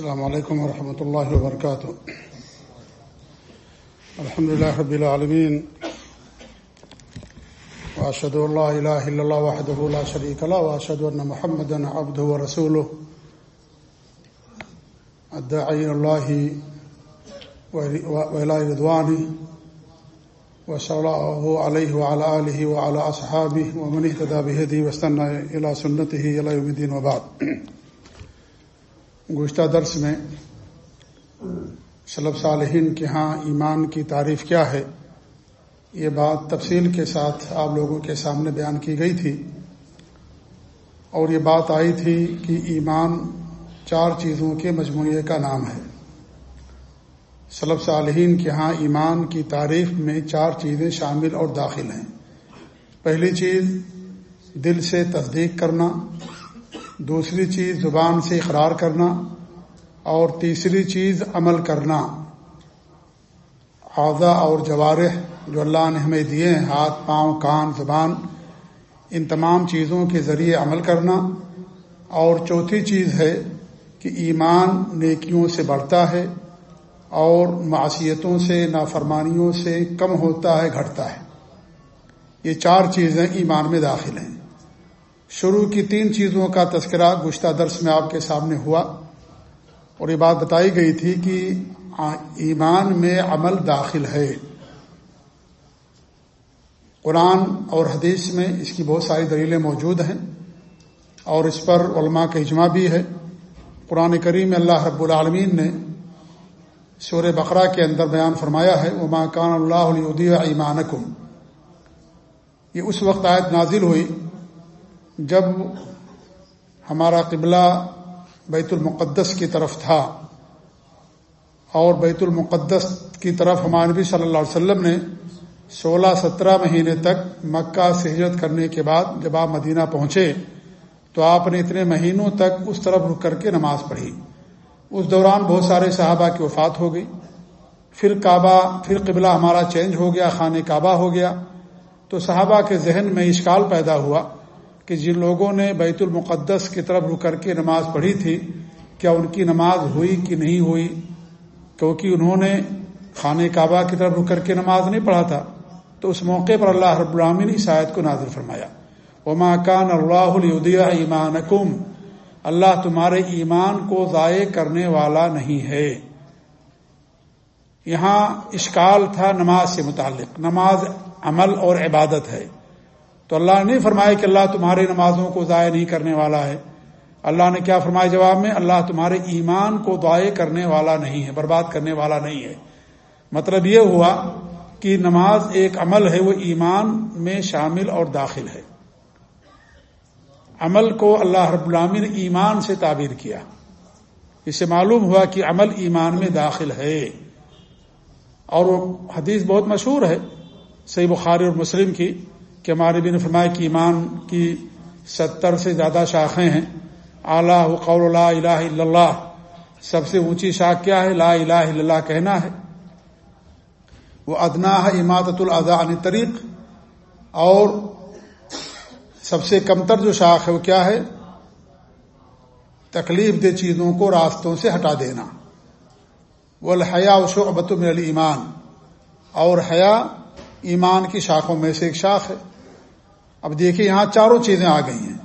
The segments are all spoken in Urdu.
السلام علیکم ورحمۃ اللہ وبرکاتہ۔ الحمد لله رب العالمين واشهد ان لا اله الا الله وحده لا شريك له واشهد ان محمدا عبده ورسوله الداعي الى الله والى رضوانه وصلى الله عليه وعلى اله وعلى اصحابه ومن اهتدى بهديه واستنى الى سنته الى يوم الدين وبعد گزشتہ درس میں سلب صالحین کے ہاں ایمان کی تعریف کیا ہے، یہ بات تفصیل کے ساتھ آپ لوگوں کے سامنے بیان کی گئی تھی۔ اور یہ بات آئی تھی کہ ایمان چار چیزوں کے مجموعے کا نام ہے۔ سلب صالحین کے ہاں ایمان کی تعریف میں چار چیزیں شامل اور داخل ہیں۔ پہلی چیز، دل سے تصدیق کرنا۔ دوسری چیز زبان سے اقرار کرنا اور تیسری چیز عمل کرنا۔ اعضا اور جوارح جو اللہ نے ہمیں دیے ہیں، ہاتھ، پاؤں، کان، زبان، ان تمام چیزوں کے ذریعے عمل کرنا۔ اور چوتھی چیز ہے کہ ایمان نیکیوں سے بڑھتا ہے اور معاشیتوں سے، نافرمانیوں سے کم ہوتا ہے، گھٹتا ہے۔ یہ چار چیزیں ایمان میں داخل ہیں۔ شروع کی تین چیزوں کا تذکرہ گشتہ درس میں آپ کے سامنے ہوا اور یہ بات بتائی گئی تھی کہ ایمان میں عمل داخل ہے۔ قرآن اور حدیث میں اس کی بہت ساری دلیلیں موجود ہیں اور اس پر علماء کا اجماع بھی ہے۔ قرآن کریم اللہ رب العالمین نے سور بقرہ کے اندر بیان فرمایا ہے وہ کان اللہ علیہ ایمانکم یہ اس وقت آیت نازل ہوئی جب ہمارا قبلہ بیت المقدس کی طرف تھا اور بیت المقدس کی طرف ہمارے نبی صلی اللہ علیہ وسلم نے سولہ سترہ مہینے تک مکہ سے ہجرت کرنے کے بعد جب آپ مدینہ پہنچے تو آپ نے اتنے مہینوں تک اس طرف رک کر کے نماز پڑھی۔ اس دوران بہت سارے صحابہ کی وفات ہو گئی۔ پھر کعبہ، پھر قبلہ ہمارا چینج ہو گیا، خانہ کعبہ ہو گیا۔ تو صحابہ کے ذہن میں اشکال پیدا ہوا۔ کہ جن لوگوں نے بیت المقدس کی طرف رک کر کے نماز پڑھی تھی، کیا ان کی نماز ہوئی کہ نہیں ہوئی؟ کیونکہ انہوں نے خانہ کعبہ کی طرف رک کر کے نماز نہیں پڑھا تھا۔ تو اس موقع پر اللہ رب العامن اس آیت کو نازل فرمایا۔ وما کان اللہ الدیہ ایمان اللہ تمہارے ایمان کو ضائع کرنے والا نہیں ہے۔ یہاں اشکال تھا نماز سے متعلق۔ نماز عمل اور عبادت ہے۔ تو اللہ نے نہیں فرمایا کہ اللہ تمہارے نمازوں کو ضائع نہیں کرنے والا ہے۔ اللہ نے کیا فرمایا جواب میں؟ اللہ تمہارے ایمان کو ضائع کرنے والا نہیں ہے، برباد کرنے والا نہیں ہے۔ مطلب یہ ہوا کہ نماز ایک عمل ہے، وہ ایمان میں شامل اور داخل ہے۔ عمل کو اللہ رب العامی نے ایمان سے تعبیر کیا۔ اس سے معلوم ہوا کہ عمل ایمان میں داخل ہے۔ اور وہ حدیث بہت مشہور ہے، صحیح بخاری اور مسلم کی۔ کہ ہمارے بھی نے فرمایا کہ ایمان کی ستر سے زیادہ شاخیں ہیں۔ اعلیٰ قول لا الہ الا اللہ۔ سب سے اونچی شاخ کیا ہے؟ لا الہ الا اللہ کہنا ہے۔ وہ ادنا ہے امادت الاضا عن طریق اور سب سے کمتر جو شاخ ہے وہ کیا ہے؟ تکلیف دہ چیزوں کو راستوں سے ہٹا دینا۔ وہ الحیا و شعبت من ایمان اور حیا ایمان کی شاخوں میں سے ایک شاخ ہے۔ اب دیکھیے یہاں چاروں چیزیں آ گئی ہیں۔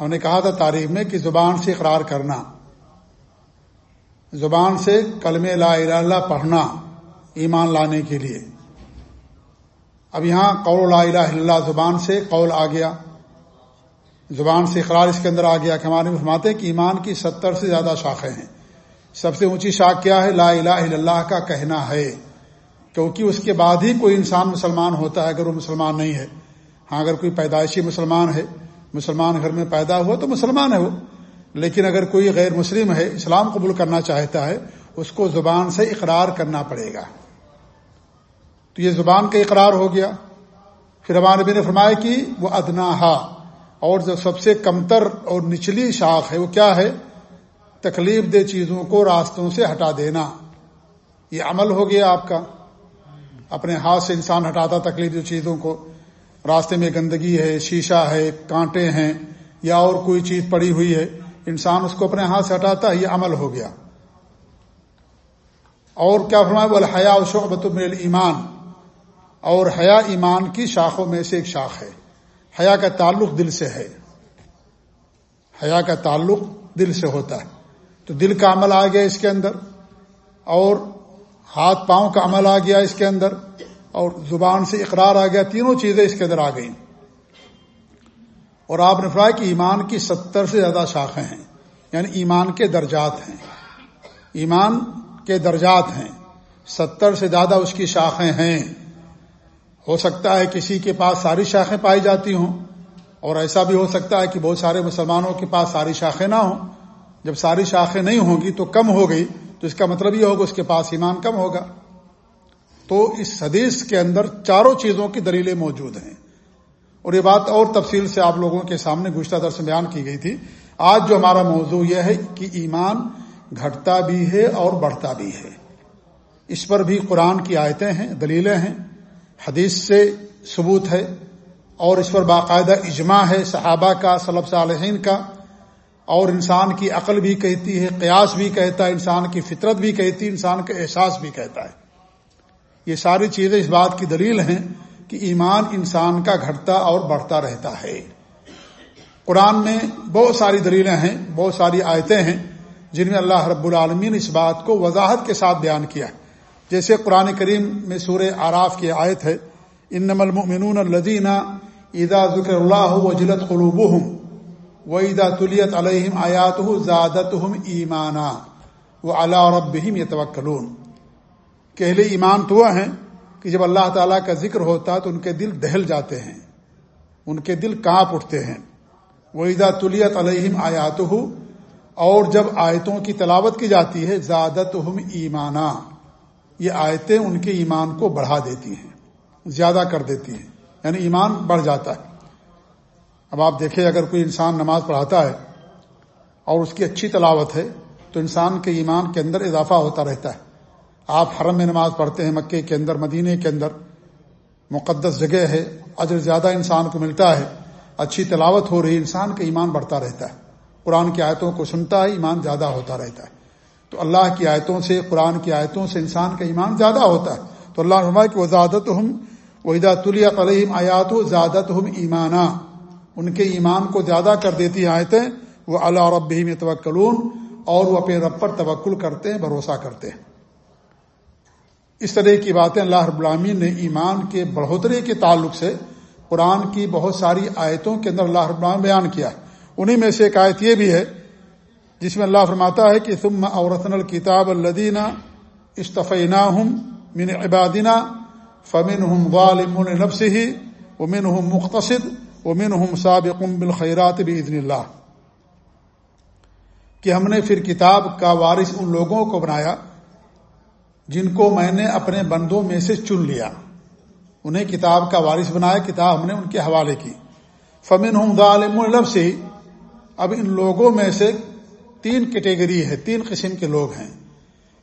ہم نے کہا تھا تاریخ میں کہ زبان سے اقرار کرنا، زبان سے کلم لا الہ اللہ پڑھنا ایمان لانے کے لیے۔ اب یہاں قول لا الہ اللہ زبان سے قول آ گیا۔ زبان سے اقرار اس کے اندر آ گیا کہ ہمارے فرماتے ہیں کہ ایمان کی ستر سے زیادہ شاخیں ہیں۔ سب سے اونچی شاخ کیا ہے؟ لا الہ الا اللہ کا کہنا ہے۔ کیونکہ اس کے بعد ہی کوئی انسان مسلمان ہوتا ہے اگر وہ مسلمان نہیں ہے۔ ہاں اگر کوئی پیدائشی مسلمان ہے، مسلمان گھر میں پیدا ہوا تو مسلمان ہے وہ۔ لیکن اگر کوئی غیر مسلم ہے، اسلام قبول کرنا چاہتا ہے، اس کو زبان سے اقرار کرنا پڑے گا۔ تو یہ زبان کا اقرار ہو گیا۔ پھر ہمارے نبی نے فرمایا کہ وہ ادنا اور جو سب سے کمتر اور نچلی شاخ ہے، وہ کیا ہے؟ تکلیف دہ چیزوں کو راستوں سے ہٹا دینا۔ یہ عمل ہو گیا آپ کا۔ اپنے ہاتھ سے انسان ہٹاتا تکلیف چیزوں کو۔ راستے میں گندگی ہے، شیشہ ہے، کانٹے ہیں یا اور کوئی چیز پڑی ہوئی ہے، انسان اس کو اپنے ہاتھ سے ہٹاتا ہے یہ عمل ہو گیا۔ اور کیا فرمایا؟ بول حیا شعبت من ایمان اور حیا ایمان کی شاخوں میں سے ایک شاخ ہے۔ حیا کا تعلق دل سے ہے۔ حیا کا تعلق دل سے ہوتا ہے۔ تو دل کا عمل آ گیا اس کے اندر۔ اور ہاتھ پاؤں کا عمل آ گیا اس کے اندر اور زبان سے اقرار آ گیا، تینوں چیزیں اس کے اندر آ گئیں۔ اور آپ نے فرمایا کہ ایمان کی ستر سے زیادہ شاخیں ہیں یعنی ایمان کے درجات ہیں۔ ایمان کے درجات ہیں، ستر سے زیادہ اس کی شاخیں ہیں۔ ہو سکتا ہے کسی کے پاس ساری شاخیں پائی جاتی ہوں، اور ایسا بھی ہو سکتا ہے کہ بہت سارے مسلمانوں کے پاس ساری شاخیں نہ ہوں۔ جب ساری شاخیں نہیں ہوں گی تو کم ہو گئی تو اس کا مطلب یہ ہوگا اس کے پاس ایمان کم ہوگا۔ تو اس حدیث کے اندر چاروں چیزوں کی دلیلیں موجود ہیں۔ اور یہ بات اور تفصیل سے آپ لوگوں کے سامنے گزشتہ درس میں بیان کی گئی تھی۔ آج جو ہمارا موضوع یہ ہے کہ ایمان گھٹتا بھی ہے اور بڑھتا بھی ہے۔ اس پر بھی قرآن کی آیتیں ہیں، دلیلیں ہیں۔ حدیث سے ثبوت ہے۔ اور اس پر باقاعدہ اجماع ہے صحابہ کا صلب صالحین کا۔ اور انسان کی عقل بھی کہتی ہے، قیاس بھی کہتا ہے، انسان کی فطرت بھی کہتی ہے، انسان کا احساس بھی کہتا ہے۔ یہ ساری چیزیں اس بات کی دلیل ہیں کہ ایمان انسان کا گھٹتا اور بڑھتا رہتا ہے۔ قرآن میں بہت ساری دلیلیں ہیں، بہت ساری آیتیں ہیں، جن میں اللہ رب العالمین اس بات کو وضاحت کے ساتھ بیان کیا ہے۔ جیسے قرآن کریم میں سورہ آراف کی آیت ہے ان نمل ممنون الدینہ عیدا ذکر اللہ و جلت قلوب ہوں و عیدا علیہم آیات زادت ہم ایمانہ وہ اللہ ربہم یتوکلون کہ اہل ایمان تو وہ ہیں کہ جب اللہ تعالیٰ کا ذکر ہوتا ہے تو ان کے دل دہل جاتے ہیں، ان کے دل کانپ اٹھتے ہیں۔ وہ عیدا طلیت علیہم آیات اور جب آیتوں کی تلاوت کی جاتی ہے زیادت ہم ایمانہ یہ آیتیں ان کے ایمان کو بڑھا دیتی ہیں، زیادہ کر دیتی ہیں یعنی ایمان بڑھ جاتا ہے۔ اب آپ دیکھیں اگر کوئی انسان نماز پڑھاتا ہے اور اس کی اچھی تلاوت ہے تو انسان کے ایمان کے اندر اضافہ ہوتا رہتا ہے۔ آپ حرم میں نماز پڑھتے ہیں، مکے کے اندر، مدینے کے اندر، مقدس جگہ ہے، اجر زیادہ انسان کو ملتا ہے، اچھی تلاوت ہو رہی انسان کا ایمان بڑھتا رہتا ہے۔ قرآن کی آیتوں کو سنتا ہے، ایمان زیادہ ہوتا رہتا ہے۔ تو اللہ کی آیتوں سے، قرآن کی آیتوں سے انسان کا ایمان زیادہ ہوتا ہے۔ تو اللہ نما کہ وہ زیادت ہم وحدہ طلیہ علیہم آیات و زیادت ہم ایمانہ ان کے ایمان کو زیادہ کر دیتی آیتیں، وہ اللہ رب میں توکلون اور وہ اپنے رب پر توکل کرتے ہیں، بھروسہ کرتے ہیں۔ اس طرح کی باتیں اللہ رب العامین نے ایمان کے بڑھوتری کے تعلق سے قرآن کی بہت ساری آیتوں کے اندر اللہ رب العالمین بیان کیا انہی میں سے ایک آیت یہ بھی ہے، جس میں اللہ فرماتا ہے کہ ثم عورتن الکتاب الدینہ استفینہ ہم من عبادینہ فمن ہم غالم نفس ہی ومن ہم مختصد ومن ہم سابق بالخیرات بزن اللہ کہ ہم نے پھر کتاب کا وارث ان لوگوں کو بنایا جن کو میں نے اپنے بندوں میں سے چن لیا۔ انہیں کتاب کا وارث بنایا، کتاب ہم نے ان کے حوالے کی۔ فمن ہوں غالم سے اب ان لوگوں میں سے تین کیٹیگری ہے، تین قسم کے لوگ ہیں۔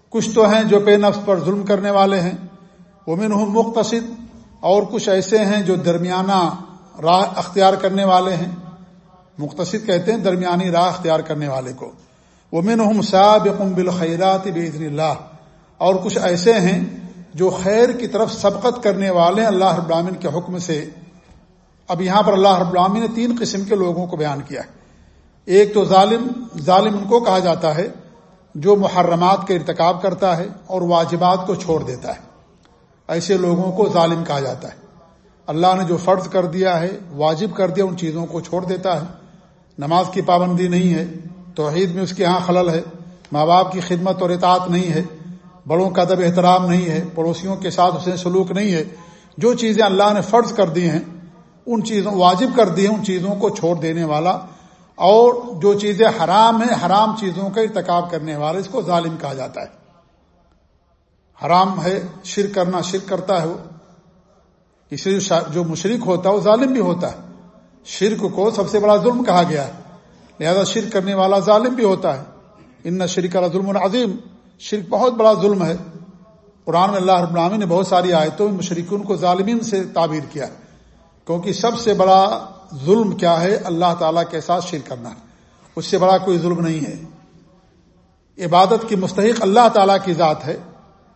کچھ تو ہیں جو پے نفس پر ظلم کرنے والے ہیں۔ وہ من ہوں مختصد اور کچھ ایسے ہیں جو درمیانہ راہ اختیار کرنے والے ہیں۔ مختصد کہتے ہیں درمیانی راہ اختیار کرنے والے کو۔ وہ من ہوں صاب بالخیرات بزن اللہ۔ اور کچھ ایسے ہیں جو خیر کی طرف سبقت کرنے والے اللہ رب العالمین کے حکم سے۔ اب یہاں پر اللہ رب العالمین نے تین قسم کے لوگوں کو بیان کیا ہے۔ ایک تو ظالم ظالم ان کو کہا جاتا ہے جو محرمات کا ارتکاب کرتا ہے اور واجبات کو چھوڑ دیتا ہے۔ ایسے لوگوں کو ظالم کہا جاتا ہے۔ اللہ نے جو فرض کر دیا ہے، واجب کر دیا، ان چیزوں کو چھوڑ دیتا ہے۔ نماز کی پابندی نہیں ہے۔ توحید میں اس کے ہاں خلل ہے۔ ماں باپ کی خدمت اور اطاعت نہیں ہے۔ بڑوں کا ادب احترام نہیں ہے۔ پڑوسیوں کے ساتھ اسے سلوک نہیں ہے۔ جو چیزیں اللہ نے فرض کر دی ہیں، ان چیزوں، واجب کر دی ہیں، ان چیزوں کو چھوڑ دینے والا اور جو چیزیں حرام ہیں، حرام چیزوں کا ارتکاب کرنے والا، اس کو ظالم کہا جاتا ہے۔ حرام ہے، شرک کرنا شرک کرتا ہے وہ۔ اس جو مشرق ہوتا ہے وہ ظالم بھی ہوتا ہے۔ شرک کو سب سے بڑا ظلم کہا گیا ہے۔ لہذا شرک کرنے والا ظالم بھی ہوتا ہے۔ ان شرک کا ظلم العظیم شرک بہت بڑا ظلم ہے۔ قرآن میں اللہ رب العالمین نے بہت ساری آیتوں میں مشرقین کو ظالمین سے تعبیر کیا کیونکہ سب سے بڑا ظلم کیا ہے؟ اللہ تعالیٰ کے ساتھ شرک کرنا۔ اس سے بڑا کوئی ظلم نہیں ہے۔ عبادت کی مستحق اللہ تعالیٰ کی ذات ہے۔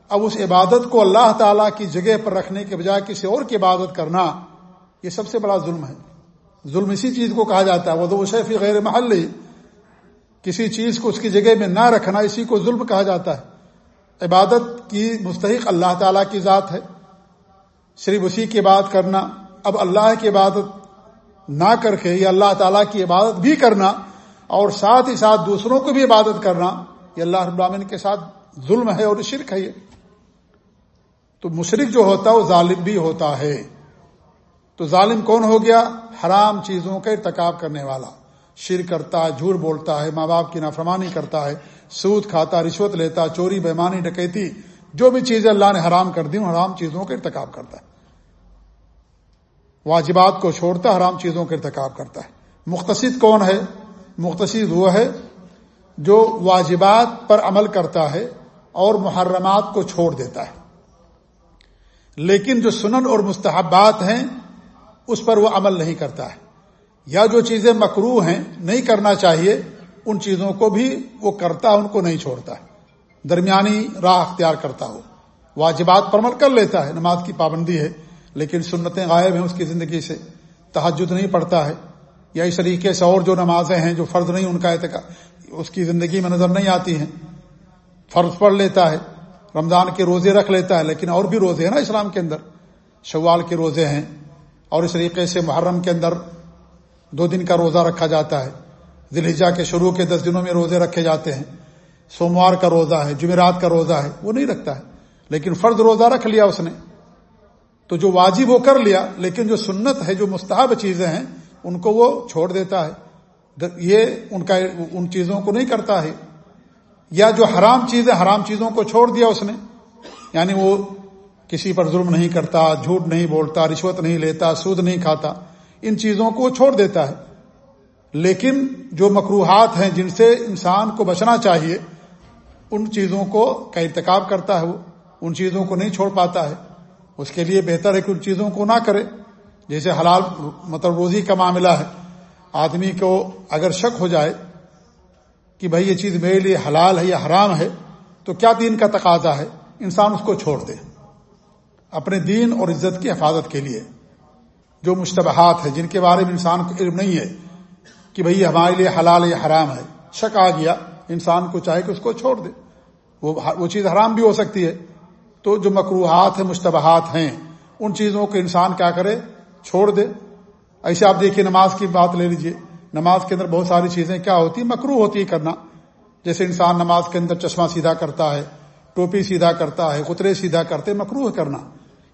اب اس عبادت کو اللہ تعالیٰ کی جگہ پر رکھنے کے بجائے کسی اور کی عبادت کرنا یہ سب سے بڑا ظلم ہے۔ ظلم اسی چیز کو کہا جاتا ہے وہ تو شیفی غیر محل کسی چیز کو اس کی جگہ میں نہ رکھنا، اسی کو ظلم کہا جاتا ہے۔ عبادت کی مستحق اللہ تعالیٰ کی ذات ہے۔ صرف اسی کی بات کرنا۔ اب اللہ کی عبادت نہ کر کے یا اللہ تعالیٰ کی عبادت بھی کرنا اور ساتھ ہی ساتھ دوسروں کو بھی عبادت کرنا، یہ اللہ رب العالمین کے ساتھ ظلم ہے اور شرک ہے یہ۔ تو مشرق جو ہوتا ہے وہ ظالم بھی ہوتا ہے۔ تو ظالم کون ہو گیا؟ حرام چیزوں کا ارتکاب کرنے والا۔ شر کرتا ہے، جھوٹ بولتا ہے، ماں باپ کی نافرمانی کرتا ہے، سود کھاتا، رشوت لیتا، چوری بیمانی ڈکیتی، جو بھی چیزیں اللہ نے حرام کر دی حرام چیزوں کا ارتکاب کرتا ہے۔ واجبات کو چھوڑتا، حرام چیزوں کا ارتکاب کرتا ہے۔ مختصد کون ہے؟ مختصد وہ ہے جو واجبات پر عمل کرتا ہے۔ اور محرمات کو چھوڑ دیتا ہے۔ لیکن جو سنن اور مستحبات ہیں، اس پر وہ عمل نہیں کرتا ہے۔ یا جو چیزیں مکرو ہیں، نہیں کرنا چاہیے، ان چیزوں کو بھی وہ کرتا ہے ان کو نہیں چھوڑتا ہے۔ درمیانی راہ اختیار کرتا ہو۔ واجبات پر عمل کر لیتا ہے، نماز کی پابندی ہے، لیکن سنتیں غائب ہیں اس کی زندگی سے۔ تحجد نہیں پڑتا ہے۔ یا اس طریقے سے اور جو نمازیں ہیں، جو فرض نہیں، ان کا اس کی زندگی میں نظر نہیں آتی ہیں۔ فرض پڑھ لیتا ہے، رمضان کے روزے رکھ لیتا ہے، لیکن اور بھی روزے ہیں نا اسلام کے اندر۔ شوال کے روزے ہیں اور اس طریقے سے محرم کے اندر دو دن کا روزہ رکھا جاتا ہے۔ دلحجا کے شروع کے دس دنوں میں روزے رکھے جاتے ہیں۔ سوموار کا روزہ ہے، جمعرات کا روزہ ہے، وہ نہیں رکھتا ہے۔ لیکن فرض روزہ رکھ لیا اس نے۔ تو جو واجب وہ کر لیا، لیکن جو سنت ہے، جو مستحب چیزیں ہیں، ان کو وہ چھوڑ دیتا ہے۔ یہ ان کا، ان چیزوں کو نہیں کرتا ہے۔ یا جو حرام چیزیں حرام چیزوں کو چھوڑ دیا اس نے۔ یعنی وہ کسی پر ظلم نہیں کرتا، جھوٹ نہیں بولتا، رشوت نہیں لیتا، سود نہیں کھاتا، ان چیزوں کو وہ چھوڑ دیتا ہے۔ لیکن جو مقروحات ہیں جن سے انسان کو بچنا چاہیے، ان چیزوں کو کا ارتکاب کرتا ہے وہ۔ ان چیزوں کو نہیں چھوڑ پاتا ہے۔ اس کے لیے بہتر ہے کہ ان چیزوں کو نہ کرے۔ جیسے حلال مطلب روزی کا معاملہ ہے۔ آدمی کو اگر شک ہو جائے کہ بھائی یہ چیز میرے لیے حلال ہے یا حرام ہے، تو کیا دین کا تقاضا ہے؟ انسان اس کو چھوڑ دے۔ اپنے دین اور عزت کی حفاظت کے لیے۔ جو مشتبہات ہیں، جن کے بارے میں انسان کو علم نہیں ہے کہ بھئی ہمارے لیے حلال یا حرام ہے، شک آ گیا، انسان کو چاہے کہ اس کو چھوڑ دے۔ وہ چیز حرام بھی ہو سکتی ہے۔ تو جو مقروحات ہیں، مشتبہات ہیں، ان چیزوں کو انسان کیا کرے؟ چھوڑ دے۔ ایسے آپ دیکھیے نماز کی بات لے لیجیے۔ نماز کے اندر بہت ساری چیزیں کیا ہوتی ہیں؟ مکرو ہوتی ہے کرنا۔ جیسے انسان نماز کے اندر چشمہ سیدھا کرتا ہے، ٹوپی سیدھا کرتا ہے، خطرے سیدھا کرتے مکرو کرنا۔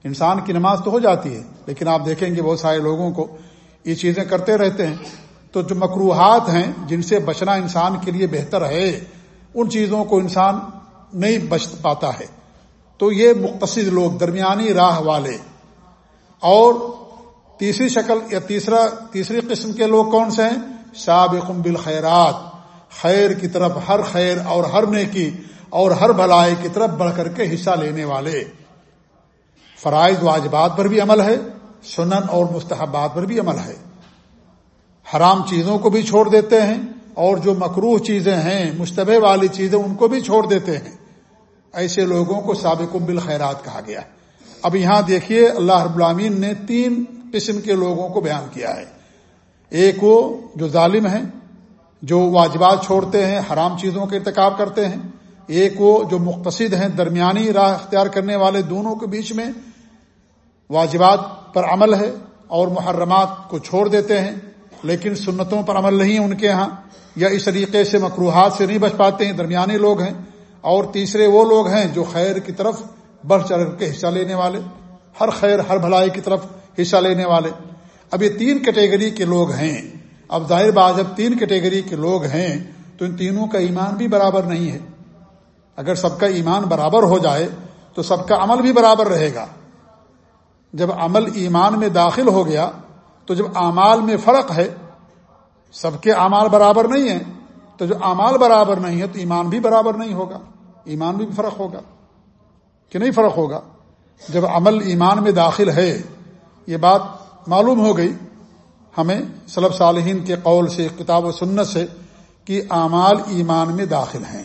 انسان کی نماز تو ہو جاتی ہے، لیکن آپ دیکھیں گے بہت سارے لوگوں کو یہ چیزیں کرتے رہتے ہیں۔ تو جو مقروحات ہیں، جن سے بچنا انسان کے لیے بہتر ہے، ان چیزوں کو انسان نہیں بچ پاتا ہے۔ تو یہ مختصر لوگ، درمیانی راہ والے۔ اور تیسری شکل یا تیسرا، تیسری قسم کے لوگ کون سے ہیں؟ سابق بالخیرات، خیر کی طرف ہر خیر اور ہر نیکی اور ہر بھلائی کی طرف بڑھ کر کے حصہ لینے والے۔ فرائض واجبات پر بھی عمل ہے، سنن اور مستحبات پر بھی عمل ہے۔ حرام چیزوں کو بھی چھوڑ دیتے ہیں اور جو مکروح چیزیں ہیں، مشتبہ والی چیزیں ان کو بھی چھوڑ دیتے ہیں۔ ایسے لوگوں کو سابق بالخیرات کہا گیا۔ اب یہاں دیکھیے، اللہ رب العامین نے تین قسم کے لوگوں کو بیان کیا ہے۔ ایک وہ جو ظالم ہیں، جو واجبات چھوڑتے ہیں، حرام چیزوں کا ارتکاب کرتے ہیں۔ ایک وہ جو مختصد ہیں، درمیانی راہ اختیار کرنے والے دونوں کے بیچ میں واجبات پر عمل ہے اور محرمات کو چھوڑ دیتے ہیں، لیکن سنتوں پر عمل نہیں ان کے ہاں یا اس طریقے سے مقروحات سے نہیں بچ پاتے ہیں۔ درمیانی لوگ ہیں۔ اور تیسرے وہ لوگ ہیں جو خیر کی طرف بڑھ چڑھ کے حصہ لینے والے، ہر خیر، ہر بھلائی کی طرف حصہ لینے والے۔ اب یہ تین کیٹیگری کے لوگ ہیں۔ اب ظاہر بات جب تین کیٹیگری کے لوگ ہیں، تو ان تینوں کا ایمان بھی برابر نہیں ہے۔ اگر سب کا ایمان برابر ہو جائے، تو سب کا عمل بھی برابر رہے گا۔ جب عمل ایمان میں داخل ہو گیا، تو جب اعمال میں فرق ہے، سب کے اعمال برابر نہیں ہیں۔ تو جو اعمال برابر نہیں ہے تو ایمان بھی برابر نہیں ہوگا۔ ایمان بھی فرق ہوگا۔ کہ نہیں فرق ہوگا؟ جب عمل ایمان میں داخل ہے یہ بات معلوم ہو گئی ہمیں صلب صالحین کے قول سے، کتاب و سنت سے کہ اعمال ایمان میں داخل ہیں۔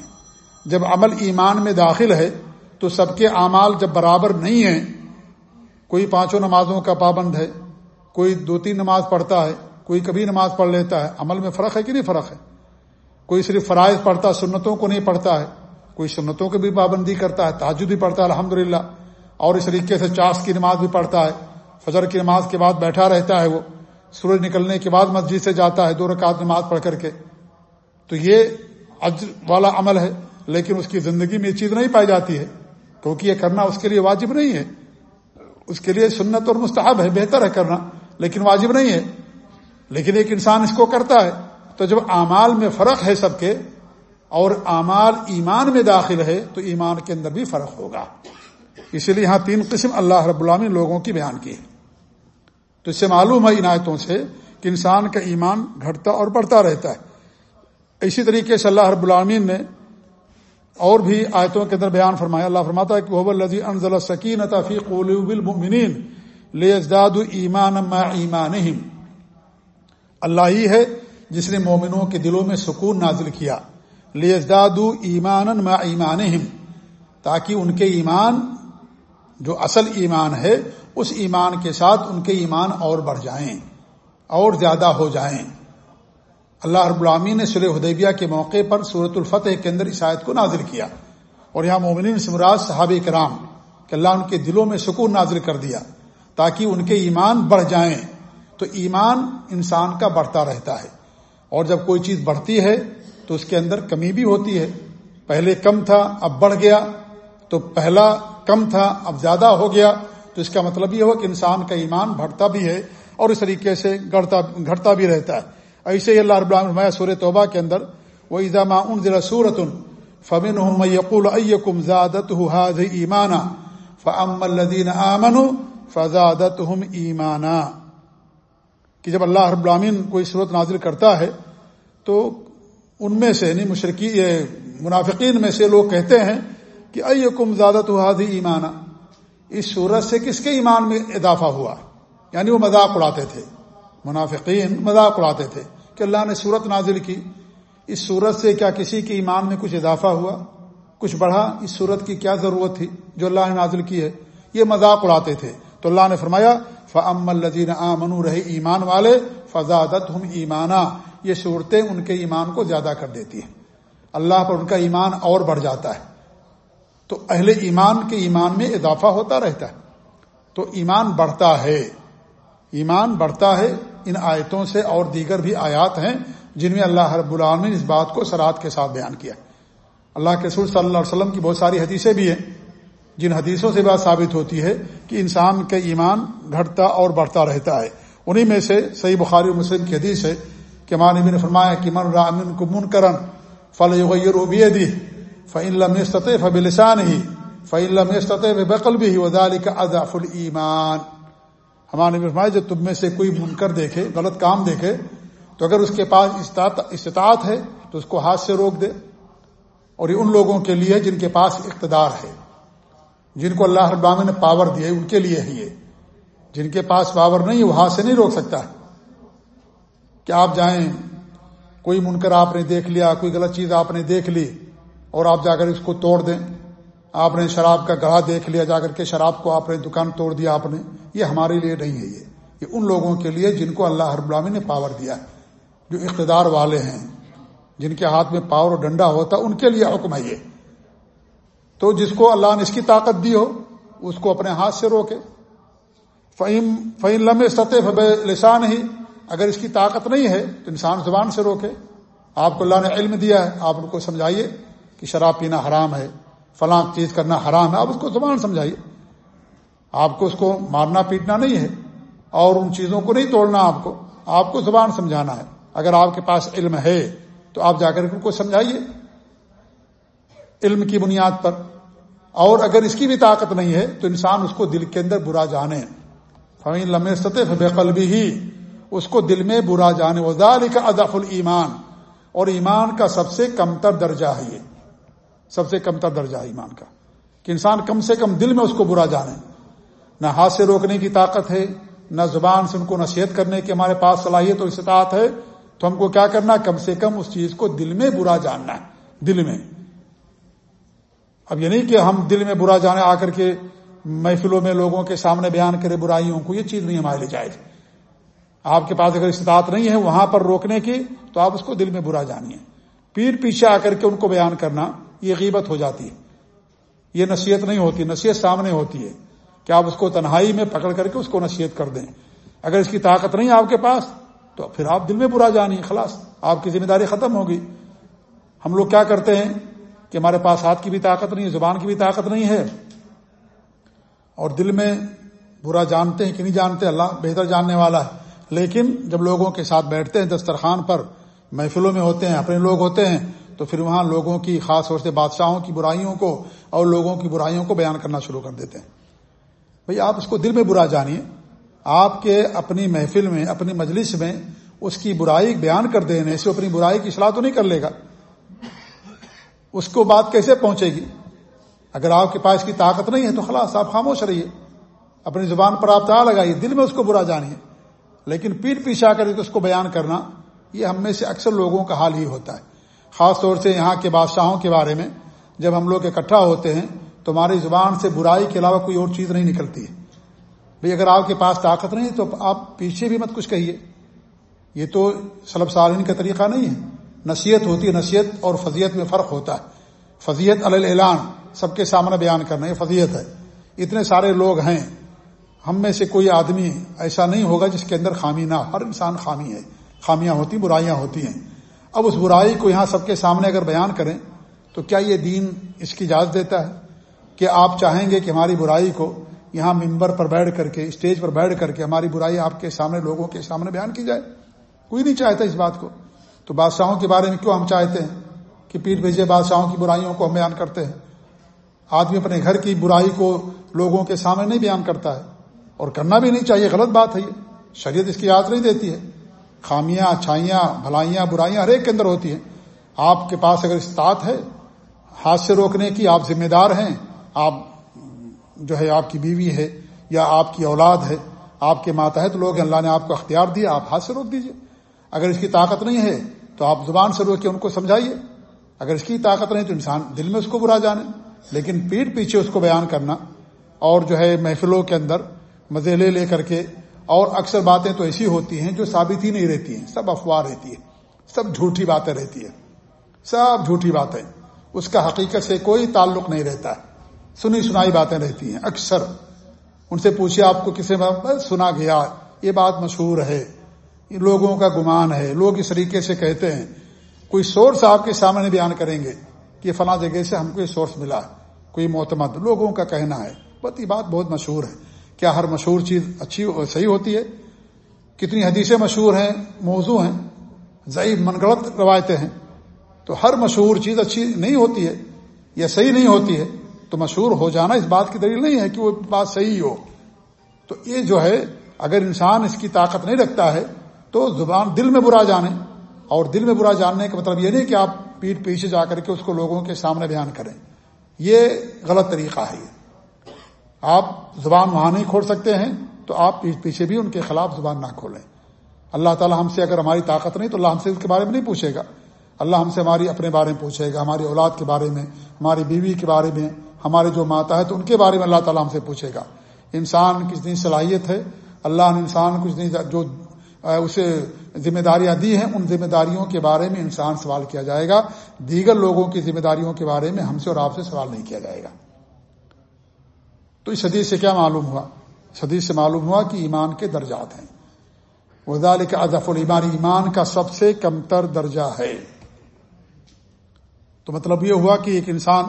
جب عمل ایمان میں داخل ہے تو سب کے اعمال جب برابر نہیں ہیں، کوئی پانچوں نمازوں کا پابند ہے، کوئی دو تین نماز پڑھتا ہے، کوئی کبھی نماز پڑھ لیتا ہے، عمل میں فرق ہے کہ نہیں فرق ہے؟ کوئی صرف فرائض پڑھتا سنتوں کو نہیں پڑھتا ہے، کوئی سنتوں کی بھی پابندی کرتا ہے تاجد بھی پڑھتا ہے الحمد اور اس طریقے سے چاس کی نماز بھی پڑھتا ہے۔ فجر کی نماز کے بعد بیٹھا رہتا ہے وہ۔ سورج نکلنے کے بعد مسجد سے جاتا ہے دو رکعت نماز پڑھ کر کے۔ تو یہ اجر والا عمل ہے، لیکن اس کی زندگی میں یہ چیز نہیں پائی جاتی ہے۔ کیونکہ یہ کرنا اس کے لیے واجب نہیں ہے۔ اس کے لیے سنت اور مستحب ہے، بہتر ہے کرنا، لیکن واجب نہیں ہے۔ لیکن ایک انسان اس کو کرتا ہے۔ تو جب اعمال میں فرق ہے سب کے، اور اعمال ایمان میں داخل ہے، تو ایمان کے اندر بھی فرق ہوگا۔ اسی لیے یہاں تین قسم اللہ رب العالمین لوگوں کی بیان کی ہے تو اس سے معلوم ہے عنایتوں سے کہ انسان کا ایمان گھٹتا اور بڑھتا رہتا ہے۔ اسی طریقے سے اللہ رب العالمین نے اور بھی آیتوں کے اندر بیان فرمایا۔ اللہ فرماتا ہے کہ وہ لذی انزل سکین فی قلوب المؤمنین لیزداد ایمان ما ایمانہم اللہ ہی ہے جس نے مومنوں کے دلوں میں سکون نازل کیا۔ لیزداد ایمان ما ایمانہم تاکہ ان کے ایمان جو اصل ایمان ہے، اس ایمان کے ساتھ ان کے ایمان اور بڑھ جائیں، اور زیادہ ہو جائیں۔ اللہ رب العامی نے سلح حدیبیہ کے موقع پر صورت الفتح کے اندر عیسائیت کو نازل کیا۔ اور یہاں مومنین سمراج صحاب کرام کہ اللہ ان کے دلوں میں سکون نازل کر دیا، تاکہ ان کے ایمان بڑھ جائیں۔ تو ایمان انسان کا بڑھتا رہتا ہے۔ اور جب کوئی چیز بڑھتی ہے، تو اس کے اندر کمی بھی ہوتی ہے۔ پہلے کم تھا، اب بڑھ گیا۔ تو پہلا کم تھا، اب زیادہ ہو گیا۔ تو اس کا مطلب یہ ہو کہ انسان کا ایمان بڑھتا بھی ہے اور اس طریقے سے گھٹتا بھی رہتا ہے۔ ایسے ہی اللہ رب العالمین سور توبہ کے اندر وہ ایزا ان ذرا سورت فمن یقول کم زادت ایمانا فم الدین امن فضادت ہم ایمانا کہ جب اللہ رب العالمین کوئی صورت نازل کرتا ہے، تو ان میں سے یعنی مشرقی منافقین میں سے لوگ کہتے ہیں کہ ائی کم زیادت حاضی ایمانا؟ اس صورت سے کس کے ایمان میں اضافہ ہوا؟ یعنی وہ مذاق اڑاتے تھے۔ منافقین مذاق اڑاتے تھے کہ اللہ نے صورت نازل کی۔ اس صورت سے کیا کسی کے ایمان میں کچھ اضافہ ہوا؟ کچھ بڑھا؟ اس صورت کی کیا ضرورت تھی جو اللہ نے نازل کی ہے؟ یہ مذاق اڑاتے تھے۔ تو اللہ نے فرمایا فعم الزین آمن رہے ایمان والے فضادت ہم ایمانا۔ یہ صورتیں ان کے ایمان کو زیادہ کر دیتی ہیں۔ اللہ پر ان کا ایمان اور بڑھ جاتا ہے۔ تو اہل ایمان کے ایمان میں اضافہ ہوتا رہتا ہے۔ تو ایمان بڑھتا ہے۔ ایمان بڑھتا ہے۔ ان آیتوں سے اور دیگر بھی آیات ہیں جن میں اللہ رب العالمین اس بات کو سرات کے ساتھ بیان کیا اللہ کے رسول صلی اللہ علیہ وسلم کی بہت ساری حدیثیں بھی ہیں۔ جن حدیثوں سے بات ثابت ہوتی ہے کہ انسان کا ایمان گھٹتا اور بڑھتا رہتا ہے۔ انہی میں سے صحیح بخاری و مسلم کی حدیث ہے کہ مانبی نے فرمایا کہ من رامن کو من کرن فل روبی دی فعل فتح فبلسان ہی فعل بقل بھی وزال کا اضاف المان ہمارے فرمایا، جب تم میں سے کوئی منکر دیکھے، غلط کام دیکھے، تو اگر اس کے پاس استطاعت ہے، تو اس کو ہاتھ سے روک دے۔ اور یہ ان لوگوں کے لیے جن کے پاس اقتدار ہے، جن کو اللہ ابام نے پاور دیا ان کے لیے ہی یہ۔ جن کے پاس پاور نہیں وہ ہاتھ سے نہیں روک سکتا۔ کہ آپ جائیں، کوئی منکر آپ نے دیکھ لیا، کوئی غلط چیز آپ نے دیکھ لی اور آپ جا کر اس کو توڑ دیں۔ آپ نے شراب کا گڑھا دیکھ لیا، جا کر کے شراب کو آپ نے دکان توڑ دیا آپ نے۔ یہ ہمارے لیے نہیں ہے یہ۔ یہ ان لوگوں کے لیے جن کو اللہ ہر غلامی نے پاور دیا جو اقتدار والے ہیں۔ جن کے ہاتھ میں پاور اور ڈنڈا ہوتا، ان کے لیے حکم ہے یہ۔ تو جس کو اللہ نے اس کی طاقت دی ہو، اس کو اپنے ہاتھ سے روکے۔ فہیم فہم لمحے سطح لسان ہی اگر اس کی طاقت نہیں ہے تو انسان زبان سے روکے۔ آپ کو اللہ نے علم دیا ہے، آپ ان کو سمجھائیے۔ کہ شراب پینا حرام ہے، فلاں چیز کرنا حرام ہے، آپ اس کو زبان سمجھائیے۔ آپ کو اس کو مارنا پیٹنا نہیں ہے اور ان چیزوں کو نہیں توڑنا آپ کو آپ کو زبان سمجھانا ہے۔ اگر آپ کے پاس علم ہے تو آپ جا کر ان کو سمجھائیے۔ علم کی بنیاد پر۔ اور اگر اس کی بھی طاقت نہیں ہے تو انسان اس کو دل کے اندر برا جانے۔ فوین لمحے سطح بے قلبی ہی اس کو دل میں برا جانے۔ وزال کا ادف المان اور ایمان کا سب سے کمتر درجہ ہے یہ۔ سب سے کمتر درجہ ہے ایمان کا کہ انسان کم سے کم دل میں اس کو برا جانے نہ ہاتھ سے روکنے کی طاقت ہے، نہ زبان سے ان کو نصیحت کرنے کی ہمارے پاس صلاحیت اور استطاعت ہے۔ تو ہم کو کیا کرنا کم سے کم اس چیز کو دل میں برا جاننا ہے۔ دل میں۔ اب یہ نہیں کہ ہم دل میں برا جانے، آ کر کے محفلوں میں لوگوں کے سامنے بیان کرے برائیوں کو، یہ چیز نہیں ہمارے لیے جائز۔ آپ کے پاس اگر استطاعت نہیں ہے وہاں پر روکنے کی، تو آپ اس کو دل میں برا جانیے۔ پیر پیچھے آ کر کے ان کو بیان کرنا۔ یہ غیبت ہو جاتی ہے۔ یہ نصیحت نہیں ہوتی، نصیحت سامنے ہوتی ہے کہ آپ اس کو تنہائی میں پکڑ کر کے اس کو نصیحت کر دیں۔ اگر اس کی طاقت نہیں آپ کے پاس، تو پھر آپ دل میں برا جانیے خلاص، آپ کی ذمہ داری ختم ہوگی۔ ہم لوگ کیا کرتے ہیں کہ ہمارے پاس ہاتھ کی بھی طاقت نہیں ہے زبان کی بھی طاقت نہیں ہے۔ اور دل میں برا جانتے ہیں کہ نہیں جانتے، اللہ بہتر جاننے والا ہے۔ لیکن جب لوگوں کے ساتھ بیٹھتے ہیں دسترخوان پر، محفلوں میں ہوتے ہیں، اپنے لوگ ہوتے ہیں تو پھر وہاں لوگوں کی خاص طور سے بادشاہوں کی برائیوں کو اور لوگوں کی برائیوں کو بیان کرنا شروع کر دیتے ہیں۔ بھئی آپ اس کو دل میں برا جانیے۔ آپ کے اپنی محفل میں، اپنی مجلس میں اس کی برائی بیان کر دینے سے اپنی برائی کی اصلاح تو نہیں کر لے گا۔ اس کو بات کیسے پہنچے گی؟ اگر آپ کے پاس کی طاقت نہیں ہے تو خلاص، آپ خاموش رہیے۔ اپنی زبان پر آپ تار لگائیے، دل میں اس کو برا جانیے۔ لیکن پیٹ پیچھا کر کے اس کو بیان کرنا، یہ ہم میں سے اکثر لوگوں کا حال ہی ہوتا ہے۔ خاص طور سے یہاں کے بادشاہوں کے بارے میں، جب ہم لوگ اکٹھا ہوتے ہیں تو ہماری زبان سے برائی کے علاوہ کوئی اور چیز نہیں نکلتی ہے۔ بھئی اگر آپ کے پاس طاقت نہیں تو آپ پیچھے بھی مت کچھ کہیے۔ یہ تو سلب سالین کا طریقہ نہیں ہے۔ نصیحت ہوتی ہے، نصیحت اور فضیت میں فرق ہوتا ہے۔ فضیت اعلان سب کے سامنے بیان کرنا، یہ فضیت ہے۔ اتنے سارے لوگ ہیں، ہم میں سے کوئی آدمی ایسا نہیں ہوگا جس کے اندر خامی نہ ہر انسان خامی ہے۔ خامیاں ہوتی، برائیاں ہوتی ہیں۔ اب اس برائی کو یہاں سب کے سامنے اگر بیان کریں، تو کیا یہ دین اس کی اجازت دیتا ہے کہ آپ چاہیں گے کہ ہماری برائی کو یہاں ممبر پر بیٹھ کر کے، اسٹیج پر بیٹھ کر کے ہماری برائی آپ کے سامنے، لوگوں کے سامنے بیان کی جائے؟ کوئی نہیں چاہتا اس بات کو۔ تو بادشاہوں کے بارے میں کیوں ہم چاہتے ہیں کہ پیٹ بھیجے بادشاہوں کی برائیوں کو ہم بیان کرتے ہیں؟ آدمی اپنے گھر کی برائی کو لوگوں کے سامنے نہیں بیان کرتا ہے، اور کرنا بھی نہیں چاہیے، غلط بات ہے یہ۔ شریعت اس کی یاد نہیں دیتی ہے۔ خامیاں، اچھائیاں، بھلائیاں، برائیاں ہر ایک کے اندر ہوتی ہیں۔ آپ کے پاس اگر استطاعت ہے، ہاتھ سے روکنے کی آپ ذمہ دار ہیں، آپ جو ہے آپ کی بیوی ہے یا آپ کی اولاد ہے، آپ کے ماتحت لوگ ہیں، اللہ نے آپ کو اختیار دیا، آپ ہاتھ سے روک دیجیے۔ اگر اس کی طاقت نہیں ہے تو آپ زبان سے روک کے ان کو سمجھائیے۔ اگر اس کی طاقت نہیں تو انسان دل میں اس کو برا جانے۔ لیکن پیٹ پیچھے اس کو بیان کرنا اور جو ہے محفلوں کے اندر مزے لے لے کر کے اور اکثر باتیں تو ایسی ہوتی ہیں جو ثابت ہی نہیں رہتی ہیں، سب افواہ رہتی ہے سب جھوٹی باتیں رہتی ہے سب جھوٹی باتیں۔ اس کا حقیقت سے کوئی تعلق نہیں رہتا۔ ہے سنی سنائی باتیں رہتی ہیں، اکثر۔ ان سے پوچھے آپ کو کسی سنا گیا، یہ بات مشہور ہے لوگوں کا گمان ہے۔ لوگ اس طریقے سے کہتے ہیں، کوئی سورس آپ کے سامنے بیان کریں گے کہ فلاں جگہ سے ہم کو یہ سورس ملا، کوئی معتمد۔ لوگوں کا کہنا ہے بت یہ بات بہت مشہور ہے۔ کیا ہر مشہور چیز اچھی صحیح ہوتی ہے؟ کتنی حدیثیں مشہور ہیں؟ موضوع ہیں، ضعیف من گڑت روایتیں ہیں۔ تو ہر مشہور چیز اچھی نہیں ہوتی ہے یا صحیح نہیں ہوتی ہے، تو مشہور ہو جانا اس بات کی دلیل نہیں ہے کہ وہ بات صحیح ہو۔ تو یہ جو ہے، اگر انسان اس کی طاقت نہیں رکھتا ہے، تو زبان دل میں برا جانے۔ اور دل میں برا جاننے کا مطلب یہ نہیں کہ آپ پیٹ پیچھے جا کر کے اس کو لوگوں کے سامنے بیان کریں۔ یہ غلط طریقہ ہے۔ یہ آپ زبان وہاں نہیں کھول سکتے ہیں، تو آپ پیچھے بھی ان کے خلاف زبان نہ کھولیں۔ اللہ تعالی ہم سے اگر ہماری طاقت نہیں، تو اللہ ہم سے اس کے بارے میں نہیں پوچھے گا۔ اللہ ہم سے ہماری اپنے بارے میں پوچھے گا، ہماری اولاد کے بارے میں، ہماری بیوی کے بارے میں، ہمارے جو ماتا ہے، تو ان کے بارے میں اللہ تعالیٰ ہم سے پوچھے گا۔ انسان کتنی صلاحیت ہے، اللہ نے انسان کو جو اسے ذمہ داریاں دی ہیں، ان ذمہ داریوں کے بارے میں انسان سوال کیا جائے گا۔ دیگر لوگوں کی ذمہ داریوں کے بارے میں ہم سے اور آپ سے سوال نہیں کیا جائے گا۔ تو اس حدیث سے کیا معلوم ہوا؟ اس حدیث سے معلوم ہوا کہ ایمان کے درجات ہیں۔ وزال کے اضف المان ایمان کا سب سے کمتر درجہ ہے۔ تو مطلب یہ ہوا کہ ایک انسان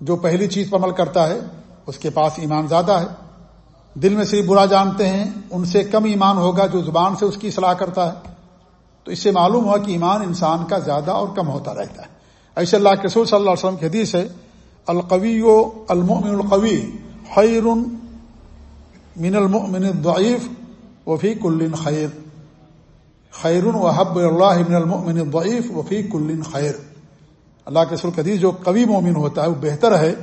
جو پہلی چیز پر عمل کرتا ہے، اس کے پاس ایمان زیادہ ہے۔ دل میں صرف برا جانتے ہیں، ان سے کم ایمان ہوگا جو زبان سے اس کی صلاح کرتا ہے۔ تو اس سے معلوم ہوا کہ ایمان انسان کا زیادہ اور کم ہوتا رہتا ہے۔ ایسے اللہ کے رسول صلی اللہ علیہ وسلم کی حدیث ہے القوی و المؤمن القوی خیر من المؤمن الضعیف وفی کل خیر خیر و حب اللہ من المؤمن الضعیف وفی کل خیر اللہ کے سر قدیث جو قوی مومن ہوتا ہے، وہ بہتر ہے۔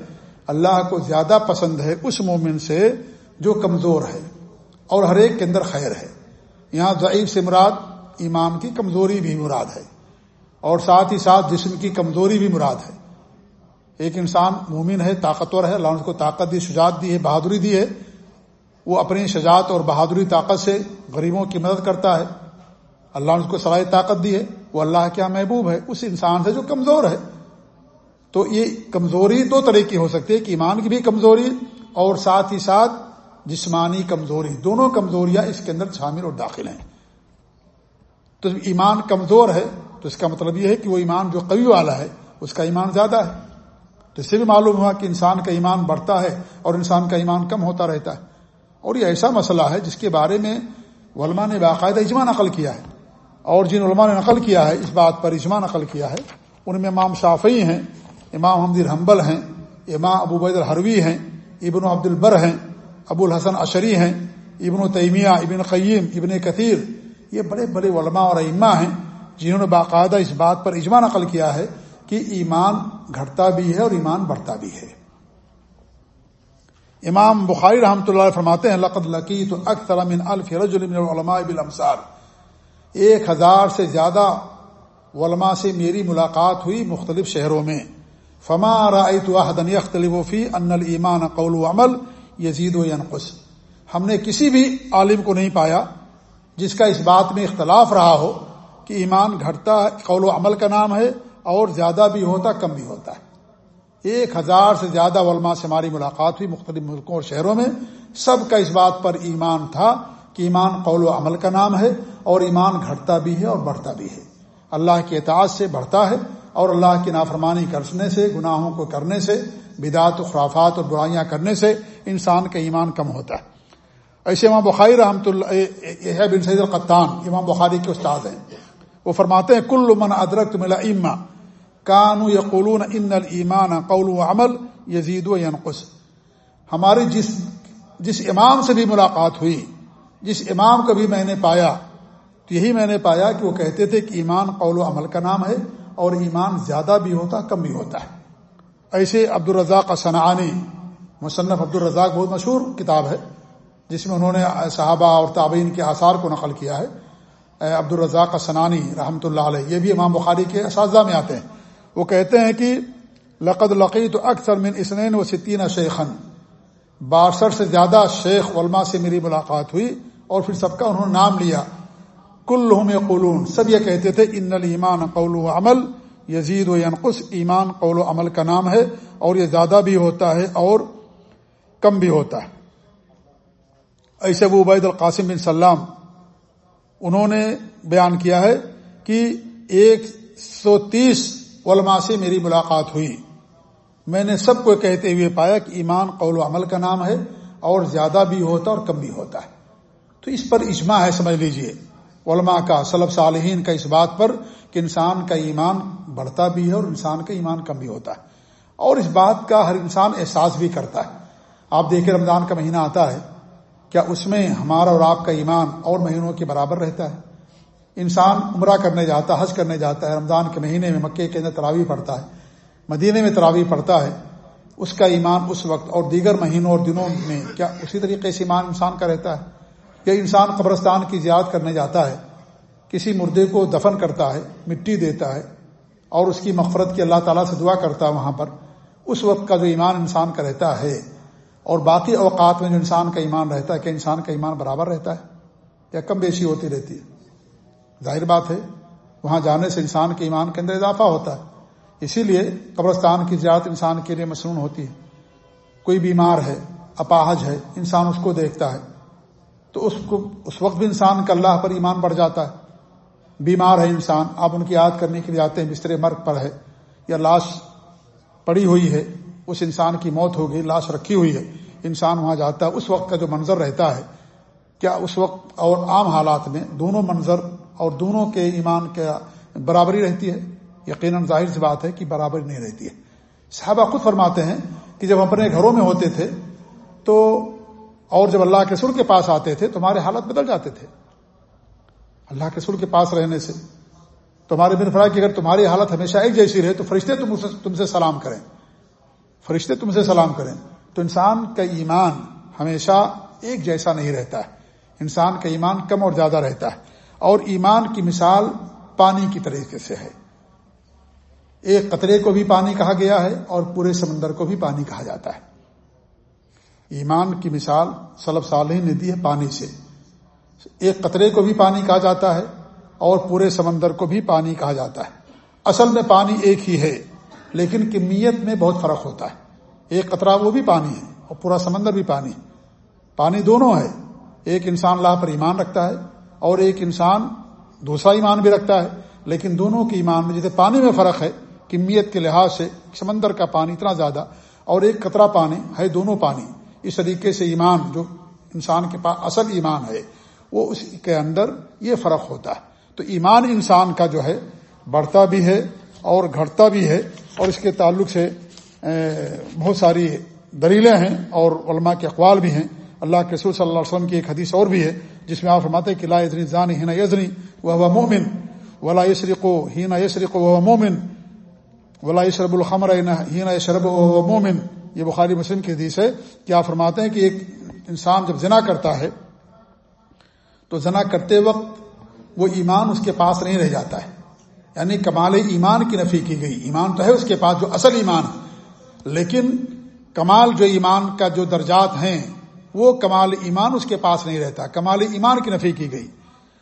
اللہ کو زیادہ پسند ہے اس مومن سے جو کمزور ہے، اور ہر ایک کے اندر خیر ہے۔ یہاں ضعیف سے مراد ایمان کی کمزوری بھی مراد ہے، اور ساتھ ہی ساتھ جسم کی کمزوری بھی مراد ہے۔ ایک انسان مومن ہے، طاقتور ہے، اللہ نے اس کو طاقت دی، شجاعت دی ہے، بہادری دی ہے، وہ اپنی شجاعت اور بہادری طاقت سے غریبوں کی مدد کرتا ہے۔ اللہ نے اس کو صلاحی طاقت دی ہے، وہ اللہ کیا محبوب ہے؟ اس انسان سے جو کمزور ہے۔ تو یہ کمزوری دو طرح کی ہو سکتی ہے کہ ایمان کی بھی کمزوری اور ساتھ ہی ساتھ جسمانی کمزوری۔ دونوں کمزوریاں اس کے اندر شامل اور داخل ہیں۔ تو ایمان کمزور ہے، تو اس کا مطلب یہ ہے کہ وہ ایمان جو قوی والا ہے، اس کا ایمان زیادہ ہے۔ تو اس سے بھی معلوم ہوا کہ انسان کا ایمان بڑھتا ہے اور انسان کا ایمان کم ہوتا رہتا ہے۔ اور یہ ایسا مسئلہ ہے جس کے بارے میں علماء نے باقاعدہ اجماع نقل کیا ہے۔ اور جن علماء نے نقل کیا ہے، اس بات پر اجماع نقل کیا ہے، ان میں امام شافعی ہیں، امام حمد الحمبل ہیں، امام ابو بید الحروی ہیں، ابن عبد البر ہیں، ابو الحسن اشری ہیں، ابن و تیمیہ، ابن قیم، ابن کثیر۔ یہ بڑے بڑے علماء اور ائمہ ہیں جنہوں نے باقاعدہ اس بات پر اجماع نقل کیا ہے کہ ایمان گھٹتا بھی ہے اور ایمان بڑھتا بھی ہے۔ امام بخاری رحمۃ اللہ فرماتے ہیں، لقد لکی تو اکثر من الف رجل علماء بالامصار ایک ہزار سے زیادہ علماء سے میری ملاقات ہوئی مختلف شہروں میں۔ فما رأيت احدا يختلف في ان الايمان قول و عمل یزید و ينقص ہم نے کسی بھی عالم کو نہیں پایا جس کا اس بات میں اختلاف رہا ہو کہ ایمان گھٹتا قول و عمل کا نام ہے اور زیادہ بھی ہوتا کم بھی ہوتا ہے۔ ایک ہزار سے زیادہ علماء سے ہماری ملاقات ہوئی مختلف ملکوں اور شہروں میں۔ سب کا اس بات پر ایمان تھا کہ ایمان قول و عمل کا نام ہے اور ایمان گھٹتا بھی ہے اور بڑھتا بھی ہے۔ اللہ کے اعتعاد سے بڑھتا ہے اور اللہ کی نافرمانی کرنے سے، گناہوں کو کرنے سے بدعت و خرافات اور برائیاں کرنے سے انسان کا ایمان کم ہوتا ہے۔ ایسے امام بخاری رحمۃ اللہ بن سعید القطان، امام بخاری کے استاد ہیں۔ وہ فرماتے ہیں، کل من ادرک ملا اما کانو یقولون ان المان قول و عمل یزید و ینقص ہماری جس جس امام سے بھی ملاقات ہوئی، جس امام کو بھی میں نے پایا، تو یہی میں نے پایا کہ وہ کہتے تھے کہ ایمان قول و عمل کا نام ہے اور ایمان زیادہ بھی ہوتا، کم بھی ہوتا ہے۔ ایسے عبد الرزاق صنعانی، مصنف عبد الرزاق بہت مشہور کتاب ہے، جس میں انہوں نے صحابہ اور تابعین کے آثار کو نقل کیا ہے۔ عبد الرزاق صنعانی رحمۃ اللہ علیہ، یہ بھی امام بخاری کے اساتذہ میں آتے ہیں۔ وہ کہتے ہیں کہ لقد لقی تو اکثر من اسنین و ستین شیخن باسٹھ سے زیادہ شیخ علماء سے میری ملاقات ہوئی اور پھر سب کا انہوں نے نام لیا۔ کل قلون سب یہ کہتے تھے، ان المان قول و عمل، یزید و ینقص، ایمان قول و عمل کا نام ہے اور یہ زیادہ بھی ہوتا ہے اور کم بھی ہوتا ہے۔ ایسے وہ عبید القاسم بن سلام، انہوں نے بیان کیا ہے کہ ایک سو تیس علماء سے میری ملاقات ہوئی۔ میں نے سب کو کہتے ہوئے پایا کہ ایمان قول و عمل کا نام ہے اور زیادہ بھی ہوتا اور کم بھی ہوتا ہے۔ تو اس پر اجماع ہے، سمجھ لیجیے۔ علماء کا صلب صالحین کا اس بات پر کہ انسان کا ایمان بڑھتا بھی ہے اور انسان کا ایمان کم بھی ہوتا ہے۔ اور اس بات کا ہر انسان احساس بھی کرتا ہے۔ آپ دیکھیں رمضان کا مہینہ آتا ہے۔ کیا اس میں ہمارا اور آپ کا ایمان اور مہینوں کے برابر رہتا ہے؟ انسان عمرہ کرنے جاتا ہے، حج کرنے جاتا ہے، رمضان کے مہینے میں مکے کے اندر تراوی پڑتا ہے، مدینے میں تراوی پڑتا ہے، اس کا ایمان اس وقت اور دیگر مہینوں اور دنوں میں کیا اسی طریقے سے ایمان انسان کا رہتا ہے؟ یا انسان قبرستان کی زیاد کرنے جاتا ہے، کسی مردے کو دفن کرتا ہے، مٹی دیتا ہے اور اس کی مغفرت کی اللہ تعالیٰ سے دعا کرتا ہے وہاں پر، اس وقت کا جو ایمان انسان کا رہتا ہے اور باقی اوقات میں جو انسان کا ایمان رہتا ہے کہ انسان کا ایمان برابر رہتا ہے یا کم بیشی ہوتی رہتی ہے؟ ظاہر بات ہے، وہاں جانے سے انسان کے ایمان کے اندر اضافہ ہوتا ہے۔ اسی لیے قبرستان کی زیارت انسان کے لیے مصنون ہوتی ہے۔ کوئی بیمار ہے، اپاہج ہے، انسان اس کو دیکھتا ہے۔ تو اس کو، اس وقت بھی انسان کا اللہ پر ایمان بڑھ جاتا ہے۔ بیمار ہے انسان، آپ ان کی یاد کرنے کے لیے آتے ہیں بستر مرگ پر ہے یا لاش پڑی ہوئی ہے، اس انسان کی موت ہو گئی، لاش رکھی ہوئی ہے، انسان وہاں جاتا ہے، اس وقت کا جو منظر رہتا ہے، کیا اس وقت اور عام حالات میں دونوں منظر اور دونوں کے ایمان کا برابری رہتی ہے۔ یقیناً ظاہر سی بات ہے کہ برابری نہیں رہتی ہے۔ صحابہ خود فرماتے ہیں کہ جب اپنے گھروں میں ہوتے تھے تو اور جب اللہ کے سر کے پاس آتے تھے تمہارے حالت بدل جاتے تھے۔ اللہ کے سر کے پاس رہنے سے۔ تمہارے بن فرا کہ اگر تمہاری حالت ہمیشہ ایک جیسی رہے تو فرشتے تم تم سے سلام کریں۔ فرشتے تم سے سلام کریں۔ تو انسان کا ایمان ہمیشہ ایک جیسا نہیں رہتا ہے۔ انسان کا ایمان کم اور زیادہ رہتا ہے۔ اور ایمان کی مثال پانی کی طریقے سے ہے۔ ایک قطرے کو بھی پانی کہا گیا ہے اور پورے سمندر کو بھی پانی کہا جاتا ہے۔ ایمان کی مثال سلب صالح نے دی ہے پانی سے۔ ایک قطرے کو بھی پانی کہا جاتا ہے اور پورے سمندر کو بھی پانی کہا جاتا ہے۔ اصل میں پانی ایک ہی ہے، لیکن کمیت میں بہت فرق ہوتا ہے۔ ایک قطرہ وہ بھی پانی ہے اور پورا سمندر بھی پانی پانی دونوں ہے۔ ایک انسان اللہ پر ایمان رکھتا ہے اور ایک انسان دوسرا ایمان بھی رکھتا ہے، لیکن دونوں کے ایمان میں جیسے پانی میں فرق ہے، کمیت کے لحاظ سے سمندر کا پانی اتنا زیادہ اور ایک قطرہ پانی ہے دونوں پانی۔ اس طریقے سے ایمان جو انسان کے پاس اصل ایمان ہے، وہ اس کے اندر یہ فرق ہوتا ہے۔ تو ایمان انسان کا جو ہے، بڑھتا بھی ہے اور گھٹتا بھی ہے۔ اور اس کے تعلق سے بہت ساری دلیلیں ہیں اور علماء کے اقوال بھی ہیں۔ اللہ کے رسول صلی اللہ علیہ وسلم کی ایک حدیث اور بھی ہے، جس میں آپ فرماتے ہیں کہ لا یزنی زانی ہینا یزنی وہ مومن، ولا یسرق و ہینا یسرق و مومن، ولا یشرب الخمر ہینا یشرب و مومن۔ یہ بخاری مسلم کی حدیث ہے کہ آپ فرماتے ہیں کہ ایک انسان جب زنا کرتا ہے، تو زنا کرتے وقت وہ ایمان اس کے پاس نہیں رہ جاتا ہے۔ یعنی کمال ایمان کی نفی کی گئی۔ ایمان تو ہے اس کے پاس جو اصل ایمان ہے، لیکن کمال جو ایمان کا جو درجات ہیں وہ کمال ایمان اس کے پاس نہیں رہتا، کمال ایمان کی نفی کی گئی۔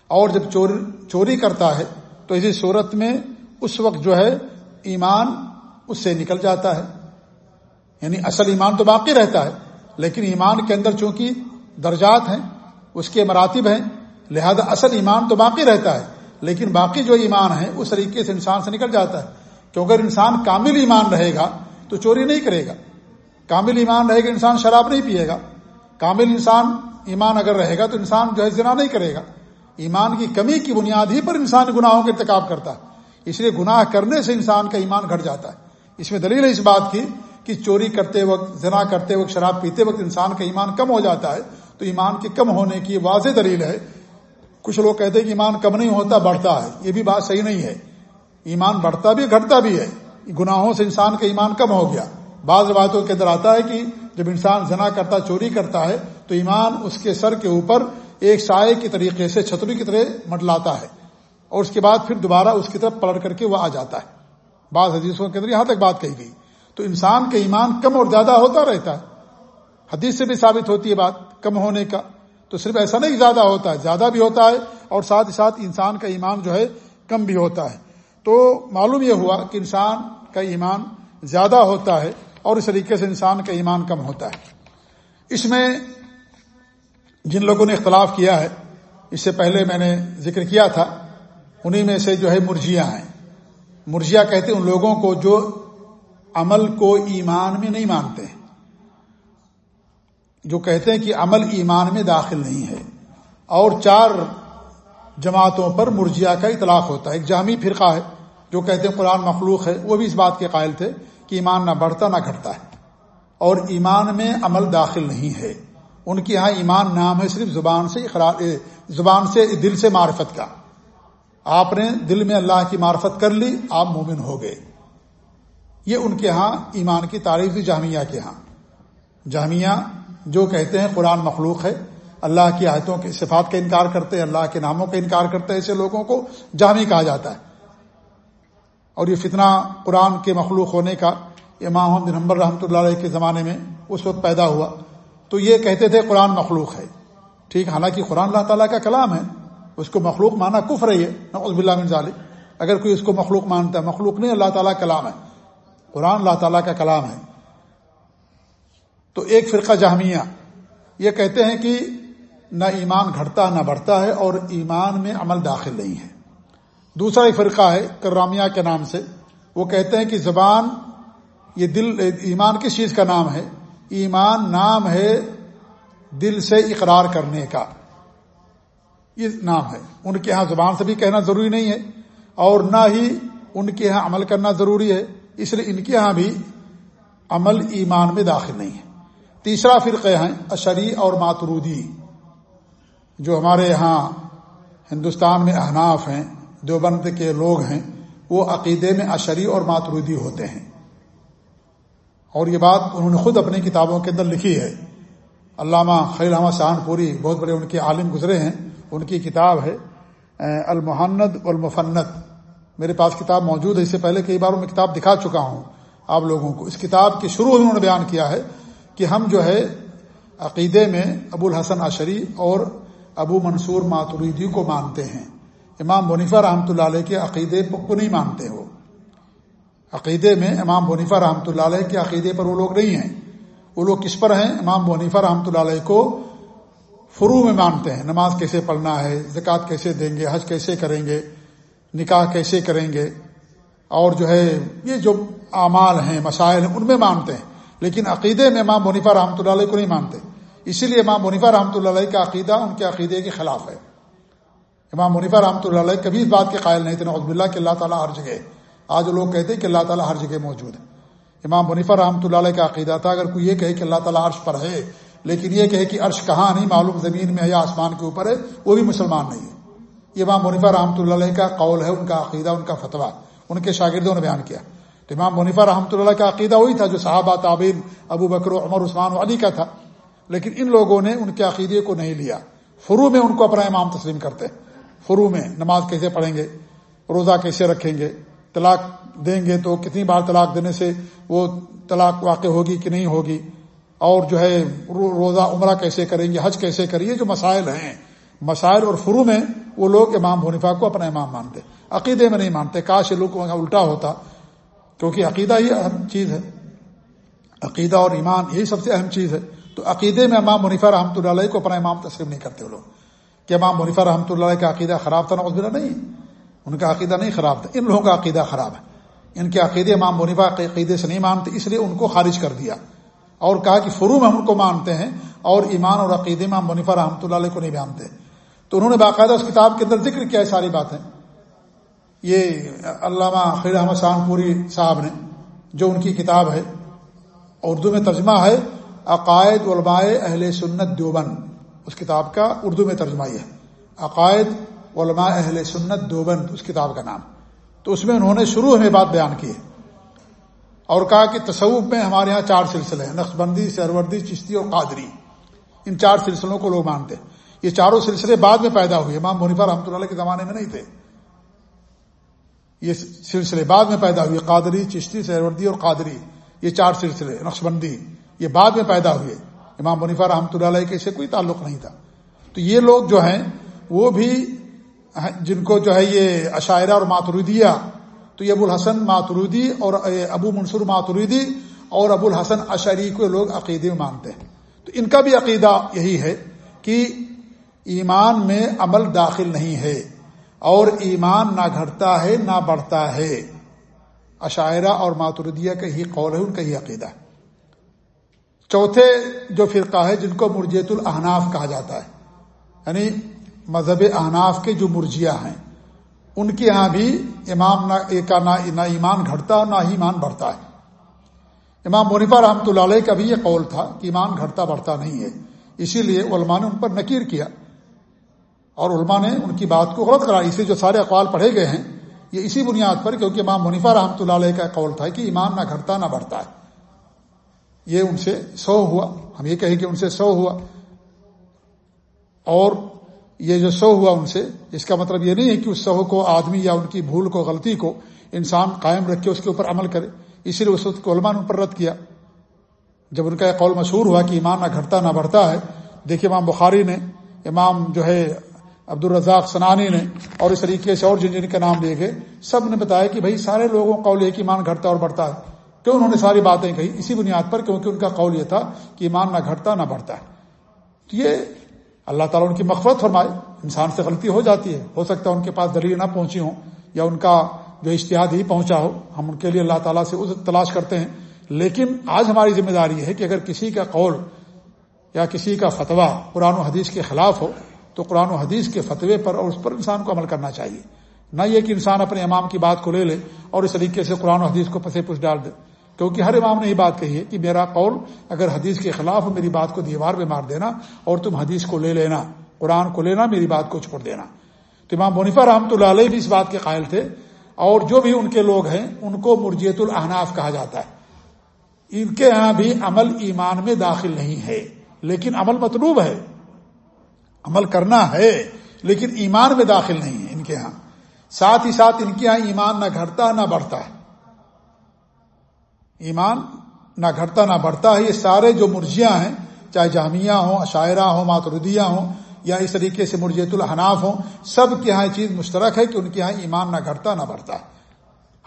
اور جب چور چوری کرتا ہے، تو اسی صورت میں اس وقت جو ہے، ایمان اس سے نکل جاتا ہے۔ یعنی اصل ایمان تو باقی رہتا ہے، لیکن ایمان کے اندر چونکہ درجات ہیں، اس کے مراتب ہیں، لہذا اصل ایمان تو باقی رہتا ہے۔ لیکن باقی جو ایمان ہے، اس طریقے سے انسان سے نکل جاتا ہے۔ کیونکہ اگر انسان کامل ایمان رہے گا، تو چوری نہیں کرے گا۔ کامل ایمان رہے گا، انسان شراب نہیں پیے گا۔ کامل انسان ایمان اگر رہے گا تو انسان جو ہے زنا نہیں کرے گا۔ ایمان کی کمی کی بنیاد ہی پر انسان گناہوں کا انتخاب کرتا ہے۔ اس لیے گناہ کرنے سے انسان کا ایمان گھٹ جاتا ہے۔ اس میں دلیل ہے اس بات کی کہ چوری کرتے وقت، زنا کرتے وقت، شراب پیتے وقت انسان کا ایمان کم ہو جاتا ہے۔ تو ایمان کے کم ہونے کی واضح دلیل ہے۔ کچھ لوگ کہتے ہیں کہ ایمان کم نہیں ہوتا، بڑھتا ہے۔ یہ بھی بات صحیح نہیں ہے۔ ایمان بڑھتا بھی، گھٹتا بھی ہے۔ گناہوں سے انسان کا ایمان کم ہو گیا۔ بعض باتوں کے اندر آتا ہے کہ جب انسان زنا کرتا چوری کرتا ہے، تو ایمان اس کے سر کے اوپر ایک سائے کے طریقے سے، چھتری کی طرح مٹلاتا ہے۔ اور اس کے بعد پھر دوبارہ اس کی طرف پلٹ کر کے وہ آ جاتا ہے۔ بعض حدیثوں کے اندر یہاں تک بات کہی گئی۔ تو انسان کا ایمان کم اور زیادہ ہوتا رہتا ہے۔ حدیث سے بھی ثابت ہوتی ہے بات کم ہونے کا۔ تو صرف ایسا نہیں زیادہ ہوتا ہے، زیادہ بھی ہوتا ہے اور ساتھ ہی ساتھ انسان کا ایمان جو ہے کم بھی ہوتا ہے۔ تو معلوم یہ ہوا کہ انسان کا ایمان زیادہ ہوتا ہے۔ اور اس طریقے سے انسان کا ایمان کم ہوتا ہے۔ اس میں جن لوگوں نے اختلاف کیا ہے، اس سے پہلے میں نے ذکر کیا تھا، انہی میں سے جو ہے مرجیا ہیں۔ مرجیا کہتے ہیں ان لوگوں کو جو عمل کو ایمان میں نہیں مانتے ہیں جو کہتے ہیں کہ عمل ایمان میں داخل نہیں ہے۔ اور چار جماعتوں پر مرجیا کا اطلاق ہوتا ہے۔ ایک جامع فرقہ ہے جو کہتے ہیں قرآن مخلوق ہے، وہ بھی اس بات کے قائل تھے کہ ایمان نہ بڑھتا نہ گھٹتا ہے۔ اور ایمان میں عمل داخل نہیں ہے۔ ان کے ہاں ایمان نام ہے صرف زبان سے اقرار زبان سے، دل سے معرفت کا۔ آپ نے دل میں اللہ کی معرفت کر لی، آپ مومن ہو گئے۔ یہ ان کے ہاں ایمان کی تعریف جامعہ کے ہاں۔ جامعہ جو کہتے ہیں قرآن مخلوق ہے، اللہ کی آیتوں کے صفات کا انکار کرتے ہیں، اللہ کے ناموں کا انکار کرتے ہیں ایسے لوگوں کو جامع کہا جاتا ہے۔ اور یہ فتنہ قرآن کے مخلوق ہونے کا امام محمد نمبر رحمۃ اللہ علیہ کے زمانے میں اس وقت پیدا ہوا۔ تو یہ کہتے تھے قرآن مخلوق ہے۔ ٹھیک، حالانکہ قرآن اللہ تعالیٰ کا کلام ہے۔ اس کو مخلوق مانا کف رہی ہے نقص بلّہ من ظالم اگر کوئی اس کو مخلوق مانتا ہے، مخلوق نہیں، اللہ تعالیٰ کلام ہے۔ قرآن اللہ تعالیٰ کا کلام ہے۔ تو ایک فرقہ جامعہ یہ کہتے ہیں کہ نہ ایمان گھٹتا نہ بڑھتا ہے اور ایمان میں عمل داخل نہیں ہے۔ دوسرا ایک فرقہ ہے، کرامیہ کے نام سے۔ وہ کہتے ہیں کہ زبان یہ دل، ایمان کس چیز کا نام ہے؟ ایمان نام ہے دل سے اقرار کرنے کا۔ یہ نام ہے۔ ان کے ہاں زبان سے بھی کہنا ضروری نہیں ہے اور نہ ہی ان کے ہاں عمل کرنا ضروری ہے۔ اس لیے ان کے ہاں بھی عمل ایمان میں داخل نہیں ہے۔ تیسرا فرقے ہیں اشری اور ماترودی۔ جو ہمارے یہاں ہندوستان میں احناف ہیں دیوبند کے لوگ ہیں، وہ عقیدے میں اشری اور ماترودی ہوتے ہیں۔ اور یہ بات انہوں نے خود اپنی کتابوں کے اندر لکھی ہے۔ علامہ خیل احمد شاہن پوری بہت بڑے ان کے عالم گزرے ہیں، ان کی کتاب ہے المحند المفنت میرے پاس کتاب موجود ہے، اس سے پہلے کئی بار میں کتاب دکھا چکا ہوں آپ لوگوں کو۔ اس کتاب کے شروع انہوں نے بیان کیا ہے کہ ہم جو ہے، عقیدے میں ابو الحسن عشری اور ابو منصور ماتوریدی کو مانتے ہیں۔ امام منیفا رحمۃ اللہ علیہ کے عقیدے کو نہیں مانتے وہ عقیدے میں امام بنیفا رحمۃ اللہ علیہ کے عقیدے پر وہ لوگ نہیں ہیں۔ وہ لوگ کس پر ہیں؟ امام بنیفا رحمۃ اللہ علیہ کو فرو میں مانتے ہیں۔ نماز کیسے پڑھنا ہے؟ زکوٰۃ کیسے دیں گے؟ حج کیسے کریں گے؟ نکاح کیسے کریں گے؟ اور جو ہے، یہ جو اعمال ہیں، مسائل ہیں، ان میں مانتے ہیں۔ لیکن عقیدے میں امام منیفا رحمۃ اللہ علیہ کو نہیں مانتے۔ اسی لیے امام منیفا رحمۃ اللہ علیہ کا عقیدہ ان کے عقیدے کے خلاف ہے۔ امام منیفا رحمۃ اللہ علیہ کبھی اس بات کے قائل نہیں تھے، نعوذ باللہ کہ اللہ تعالیٰ ہر جگہ آج لوگ کہتے ہیں کہ اللہ تعالیٰ ہر جگہ موجود ہے۔ امام منیفا رحمۃ اللہ علیہ کا عقیدہ تھا، اگر کوئی یہ کہے کہ اللہ تعالیٰ عرش پر ہے، لیکن یہ کہے کہ عرش کہاں نہیں، معلوم زمین میں ہے یا آسمان کے اوپر ہے، وہ بھی مسلمان نہیں ہے۔ یہ امام منیفا رحمۃ اللہ علیہ کا قول ہے، ان کا عقیدہ، ان کا فتویٰ، ان کے شاگردوں نے بیان کیا۔ تو امام منیفا رحمۃ اللہ کا عقیدہ وہی تھا جو صحابہ تعبین ابو بکر، عمر، عثمان و علی کا تھا۔ لیکن ان لوگوں نے ان کے عقیدے کو نہیں لیا۔ فرو میں ان کو اپنا امام تسلیم کرتے۔ ہیں فرو میں نماز کیسے پڑھیں گے؟ روزہ کیسے رکھیں گے؟ طلاق دیں گے تو کتنی بار طلاق دینے سے وہ طلاق واقع ہوگی کہ نہیں ہوگی؟ اور جو ہے روزہ عمرہ کیسے کریں گے؟ حج کیسے کریں گے؟ جو مسائل ہیں، مسائل اور فرو میں وہ لوگ امام حنیفا کو اپنا امام مانتے عقیدے میں نہیں مانتے، کاش یہ لوگ الٹا ہوتا۔ کیونکہ عقیدہ ہی اہم چیز ہے۔ عقیدہ اور ایمان یہی سب سے اہم چیز ہے۔ تو عقیدے میں امام منیفا رحمۃ اللہ علیہ کو اپنا امام تسلیم نہیں کرتے وہ لوگ۔ کہ امام منیفا رحمۃ اللہ علیہ کا عقیدہ خراب تھا نوزبرا نہیں۔ ان کا عقیدہ نہیں خراب تھا۔ ان لوگوں کا عقیدہ خراب ہے۔ ان کے عقیدے امام منیفا عقیدے سے نہیں مانتے، اس لیے ان کو خارج کر دیا۔ اور کہا کہ فرو میں ہم ان کو مانتے ہیں اور ایمان اور عقیدے امام منیفا رحمۃ اللہ علیہ کو نہیں مانتے۔ تو انہوں نے باقاعدہ اس کتاب کے اندر ذکر کیا ہے ساری باتیں۔ یہ علامہ خیر احمد شان پوری صاحب نے، جو ان کی کتاب ہے، اردو میں ترجمہ ہے، عقائد علماء اہل سنت دیوبند۔ اس کتاب کا اردو میں ترجمہ یہ ہے۔ عقائد، علماء اہل سنت دیوبند اس کتاب کا نام۔ تو اس میں انہوں نے شروع میں بات بیان کی ہے۔ اور کہا کہ تصوف میں ہمارے ہاں چار سلسلے ہیں نقش بندی سروردی چشتی اور قادری۔ ان چار سلسلوں کو لوگ مانتے ہیں۔ یہ چاروں سلسلے بعد میں پیدا ہوئے۔ امام منیفا رحمۃ اللہ کے زمانے میں نہیں تھے۔ یہ سلسلے بعد میں پیدا ہوئے۔ قادری، چشتی سروردی اور قادری۔ یہ چار سلسلے نقش بندی یہ بعد میں پیدا ہوئے۔ امام منیفا رحمۃ اللہ علیہ کے سے کوئی تعلق نہیں تھا۔ تو یہ لوگ جو ہیں، وہ بھی جن کو جو ہے یہ عشاعرہ اور ماتردیہ تو یہ ابو الحسن ماترودی اور ابو منصور ماتردی اور ابو الحسن اشری کو لوگ عقیدے میں مانتے ہیں۔ تو ان کا بھی عقیدہ یہی ہے کہ ایمان میں عمل داخل نہیں ہے اور ایمان نہ گھٹتا ہے، نہ بڑھتا ہے۔ عشاعرہ اور ماتردیہ کا ہی قول ہے، ان کا ہی عقیدہ ہے۔ چوتھے جو فرقہ ہے جن کو مرجیت الحناف کہا جاتا ہے یعنی مذہب احناف کے جو مرجیا ہیں، ان کے یہاں بھی امام کا نہ ایمان گھٹتا نہ ہی ایمان بڑھتا ہے۔ امام منیفا رحمۃ اللہ علیہ کا بھی یہ قول تھا کہ ایمان گھٹتا بڑھتا نہیں ہے، اسی لیے علماء نے ان پر نکیر کیا۔ اور علماء نے ان کی بات کو غلط کرا اسی جو سارے اقوال پڑھے گئے ہیں، یہ اسی بنیاد پر، کیونکہ امام منیفا رحمۃ اللہ علیہ کا قول تھا کہ ایمان نہ گھٹتا نہ بڑھتا ہے۔ یہ ان سے سو ہوا۔ ہم یہ کہیں کہ ان سے سو ہوا۔ اور یہ جو سو ہوا ان سے، اس کا مطلب یہ نہیں ہے کہ اس سو کو آدمی یا ان کی بھول کو، غلطی کو انسان قائم رکھ کے اس کے اوپر عمل کرے۔ اسی لیے اس وقت علماء نے ان پر رد کیا۔ جب ان کا یہ قول مشہور ہوا کہ ایمان نہ گھٹتا نہ بڑھتا ہے، دیکھیے امام بخاری نے، امام جو ہے عبد الرزاق سنانی نے اور اس طریقے سے اور جن جن کے نام لیے گئے، سب نے بتایا کہ بھائی سارے لوگوں کا قول یہ کہ ایمان گھٹتا اور بڑھتا ہے۔ کیوں انہوں نے ساری باتیں کہی اسی بنیاد پر کیونکہ ان کا قول یہ تھا کہ ایمان نہ گھٹتا نہ بڑھتا ہے۔ تو یہ اللہ تعالیٰ ان کی مغفرت فرمائے۔ انسان سے غلطی ہو جاتی ہے۔ ہو سکتا ہے ان کے پاس دلیل نہ پہنچی ہوں یا ان کا جو اشتہاد ہی پہنچا ہو۔ ہم ان کے لیے اللہ تعالیٰ سے تلاش کرتے ہیں۔ لیکن آج ہماری ذمہ داری ہے کہ اگر کسی کا قول یا کسی کا فتویٰ قرآن و حدیث کے خلاف ہو، تو قرآن و حدیث کے فتوے پر اور اس پر انسان کو عمل کرنا چاہیے۔ نہ یہ کہ انسان اپنے امام کی بات کو لے لے اور اس طریقے سے قرآن و حدیث کو پسے پس ڈال دے۔ کیونکہ ہر امام نے یہ بات کہی ہے کہ میرا قول اگر حدیث کے خلاف میری بات کو دیوار میں مار دینا اور تم حدیث کو لے لینا، قرآن کو لینا، میری بات کو چھوڑ دینا۔ تو امام منیفا رحمۃ اللہ علیہ بھی اس بات کے قائل تھے۔ اور جو بھی ان کے لوگ ہیں، ان کو مرجیت الحناف کہا جاتا ہے۔ ان کے یہاں بھی عمل ایمان میں داخل نہیں ہے، لیکن عمل مطلوب ہے۔ عمل کرنا ہے، لیکن ایمان میں داخل نہیں ہے ان کے ہاں۔ ساتھ ہی ساتھ ان کے یہاں ایمان نہ گھٹتا نہ بڑھتا ہے۔ ایمان نہ گھٹتا نہ بڑھتا ہے۔ یہ سارے جو مرجیاں ہیں، چاہے جامعہ ہوں عشاعرہ ہوں ماتردیہ ہوں، یا اس طریقے سے مرجیت الحناف ہوں، سب کے یہاں یہ چیز مشترک ہے کہ ان کے یہاں ایمان نہ گھٹتا نہ بڑھتا۔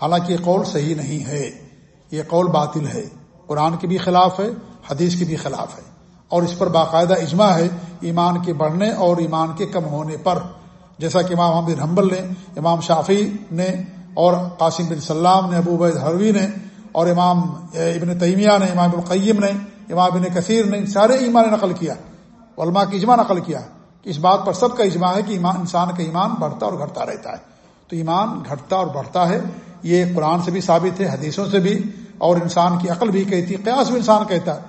حالانکہ یہ قول صحیح نہیں ہے۔ یہ قول باطل ہے۔ قرآن کے بھی خلاف ہے، حدیث کے بھی خلاف ہے۔ اور اس پر باقاعدہ اجماع ہے ایمان کے بڑھنے اور ایمان کے کم ہونے پر۔ جیسا کہ امام بن حنبل نے، امام شافی نے اور قاسم بن سلام نے، ابو بید حروی نے اور امام ابن تیمیہ نے، امام القیم نے، امام ابن کثیر نے سارے ایمان نے نقل کیا، علماء کی اجماع نقل کیا، کہ اس بات پر سب کا اجماع ہے کہ ایمان، انسان کا ایمان بڑھتا اور گھٹتا رہتا ہے، تو ایمان گھٹتا اور بڑھتا ہے، یہ قرآن سے بھی ثابت ہے، حدیثوں سے بھی، اور انسان کی عقل بھی کہتی قیاس بھی انسان کہتا ہے،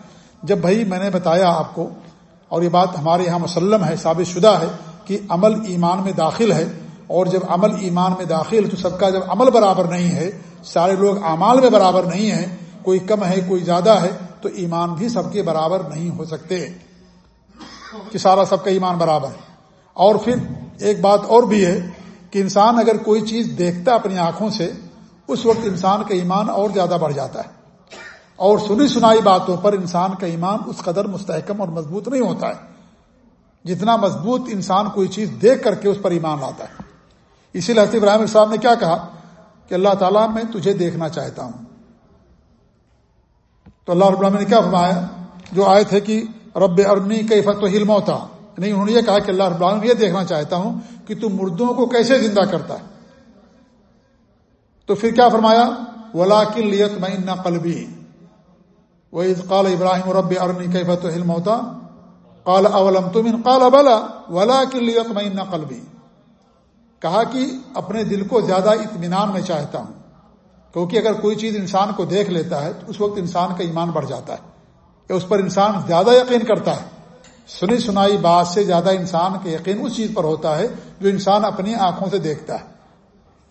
جب بھائی میں نے بتایا آپ کو، اور یہ بات ہمارے یہاں مسلم ہے، ثابت شدہ ہے، کہ عمل ایمان میں داخل ہے، اور جب عمل ایمان میں داخل تو سب کا جب عمل برابر نہیں ہے سارے لوگ اعمال میں برابر نہیں ہیں، کوئی کم ہے، کوئی زیادہ ہے، تو ایمان بھی سب کے برابر نہیں ہو سکتے۔ کہ سارا سب کا ایمان برابر ہے۔ اور پھر ایک بات اور بھی ہے کہ انسان اگر کوئی چیز دیکھتا اپنی آنکھوں سے، اس وقت انسان کا ایمان اور زیادہ بڑھ جاتا ہے۔ اور سنی سنائی باتوں پر انسان کا ایمان اس قدر مستحکم اور مضبوط نہیں ہوتا ہے، جتنا مضبوط انسان کوئی چیز دیکھ کر کے اس پر ایمان لاتا ہے۔ اسی لیے ابراہیم صاحب نے کیا کہا؟ کہ اللہ تعالیٰ میں تجھے دیکھنا چاہتا ہوں۔ تو اللہ رب العالمین نے کیا فرمایا؟ جو آئے تھے کہ رب ارنی کئی فتو علم ہوتا نہیں یعنی انہوں نے یہ کہا کہ اللہ رب العالمین یہ دیکھنا چاہتا ہوں کہ تم مردوں کو کیسے زندہ کرتا ہے۔ تو پھر کیا فرمایا؟ ولا کل لیت میں قلبی وہ قال ابراہیم رب ارنی کئی فتو علم ہوتا قال اولم تم قال بلا ولا کل لیت میں قلبی کہا کہ اپنے دل کو زیادہ اطمینان میں چاہتا ہوں، کیونکہ اگر کوئی چیز انسان کو دیکھ لیتا ہے، تو اس وقت انسان کا ایمان بڑھ جاتا ہے، یا اس پر انسان زیادہ یقین کرتا ہے۔ سنی سنائی بات سے زیادہ انسان کا یقین اس چیز پر ہوتا ہے جو انسان اپنی آنکھوں سے دیکھتا ہے۔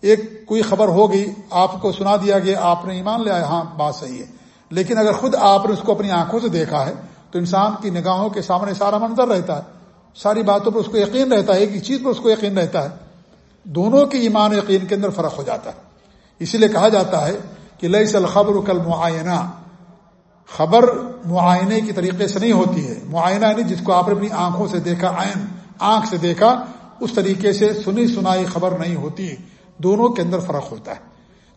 ایک کوئی خبر ہوگی، آپ کو سنا دیا گیا، آپ نے ایمان لیا ہاں بات صحیح ہے۔ لیکن اگر خود آپ نے اس کو اپنی آنکھوں سے دیکھا ہے، تو انسان کی نگاہوں کے سامنے سارا منظر رہتا ہے۔ ساری باتوں پر اس کو یقین رہتا ہے، ایک ہی چیز پر اس کو یقین رہتا ہے۔ دونوں کے ایمان یقین کے اندر فرق ہو جاتا ہے۔ اسی لیے کہا جاتا ہے کہ لئی سل خبر کل معائنہ خبر معائنے کی طریقے سے نہیں ہوتی ہے۔ معائنہ یعنی جس کو آپ نے اپنی آنکھوں سے دیکھا آئین آنکھ سے دیکھا، اس طریقے سے سنی سنائی خبر نہیں ہوتی۔ دونوں کے اندر فرق ہوتا ہے۔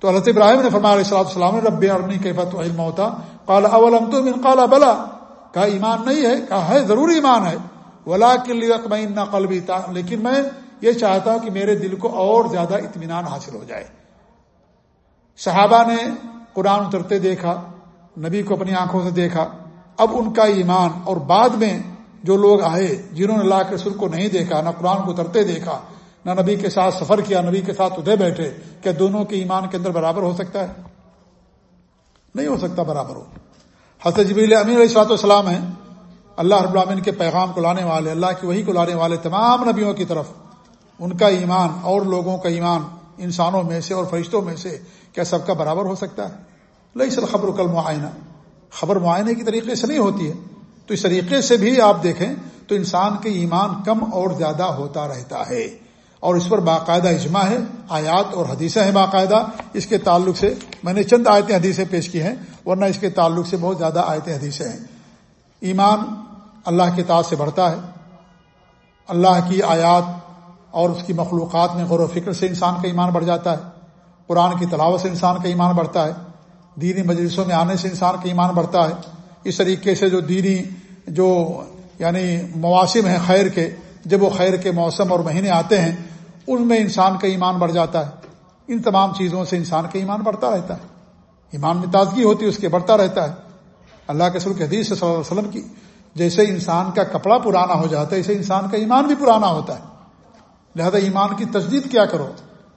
تو اللہ ابراہیم نے فرمایا، علیہ السلام رب ارنی کے فت علم ہوتا کالا اولم تو من کالا بلا کہا، ایمان نہیں ہے۔ کہا، ہے ضروری ایمان ہے۔ ولا کلیت میں قلبی لیکن میں یہ چاہتا ہوں کہ میرے دل کو اور زیادہ اطمینان حاصل ہو جائے۔ صحابہ نے قرآن اترتے دیکھا، نبی کو اپنی آنکھوں سے دیکھا۔ اب ان کا ایمان اور بعد میں جو لوگ آئے جنہوں نے اللہ کے رسول کو نہیں دیکھا، نہ قرآن کو اترتے دیکھا، نہ نبی کے ساتھ سفر کیا، نبی کے ساتھ ادھر بیٹھے، کیا دونوں کے ایمان کے اندر برابر ہو سکتا ہے؟ نہیں ہو سکتا برابر ہو۔ حضرت جبیل امین علیہ السلاط والسلام ہیں۔ اللہ رب العالمین کے پیغام کو لانے والے، اللہ کی وہی کو لانے والے تمام نبیوں کی طرف ان کا ایمان اور لوگوں کا ایمان انسانوں میں سے اور فرشتوں میں سے کیا سب کا برابر ہو سکتا ہے؟ لئی سر خبر کل معائنہ۔ خبر معائنے کی طریقے سے نہیں ہوتی ہے۔ تو اس طریقے سے بھی آپ دیکھیں تو انسان کے ایمان کم اور زیادہ ہوتا رہتا ہے۔ اور اس پر باقاعدہ اجماع ہے، آیات اور حدیثیں ہیں باقاعدہ۔ اس کے تعلق سے میں نے چند آیتیں حدیثیں پیش کی ہیں، ورنہ اس کے تعلق سے بہت زیادہ آیتیں حدیثیں ہیں۔ ایمان اللہ کے تعداد سے بڑھتا ہے۔ اللہ کی آیات اور اس کی مخلوقات میں غور و فکر سے انسان کا ایمان بڑھ جاتا ہے۔ قرآن کی تلاوت سے انسان کا ایمان بڑھتا ہے۔ دینی مجلسوں میں آنے سے انسان کا ایمان بڑھتا ہے۔ اس طریقے سے جو دینی جو یعنی مواسم ہیں خیر کے، جب وہ خیر کے موسم اور مہینے آتے ہیں، ان میں انسان کا ایمان بڑھ جاتا ہے۔ ان تمام چیزوں سے انسان کا ایمان بڑھتا رہتا ہے۔ ایمان میں تازگی ہوتی ہے، اس کے بڑھتا رہتا ہے۔ اللہ کے سر کے حدیث صلی اللہ علیہ وسلم کی، جیسے انسان کا کپڑا پرانا ہو جاتا ہے، اسے انسان کا ایمان بھی پرانا ہوتا ہے۔ لہذا ایمان کی تجدید کیا کرو؟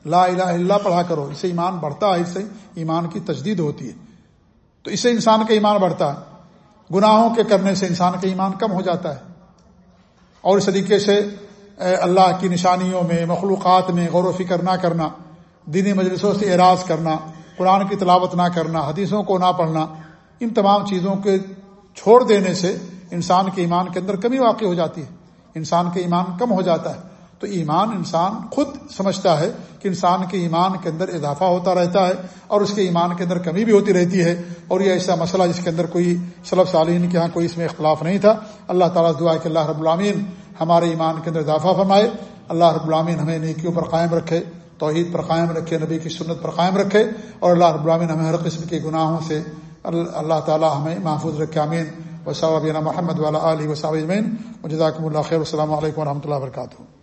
لا الہ الا پڑھا کرو۔ اسے ایمان بڑھتا ہے، اس سے ایمان کی تجدید ہوتی ہے۔ تو اس سے انسان کا ایمان بڑھتا ہے۔ گناہوں کے کرنے سے انسان کا ایمان کم ہو جاتا ہے۔ اور اس طریقے سے اللہ کی نشانیوں میں، مخلوقات میں غور و فکر نہ کرنا، دینی مجلسوں سے اعراض کرنا، قرآن کی تلاوت نہ کرنا، حدیثوں کو نہ پڑھنا، ان تمام چیزوں کے چھوڑ دینے سے انسان کے ایمان کے اندر کمی واقع ہو جاتی ہے۔ انسان کا ایمان کم ہو جاتا ہے۔ تو ایمان انسان خود سمجھتا ہے کہ انسان کے ایمان کے اندر اضافہ ہوتا رہتا ہے اور اس کے ایمان کے اندر کمی بھی ہوتی رہتی ہے اور یہ ایسا مسئلہ جس کے اندر کوئی صلب صالین کے یہاں کوئی اس میں اختلاف نہیں تھا۔ اللہ تعالیٰ دعا کہ اللہ رب العامین ہمارے ایمان کے اندر اضافہ فرمائے۔ اللہ رب العامین ہمیں نیکیوں پر قائم رکھے، توحید پر قائم رکھے، نبی کی سنت پر قائم رکھے اور اللہ رب العامین ہمیں ہر قسم کے گناہوں سے اللہ تعالیٰ ہمیں محفوظ رکھے امین وصابینہ محمد والا علیہ وصاب و جزاکم اللہ خیر۔ السلام علیکم و رحمۃ اللہ وبرکاتہ۔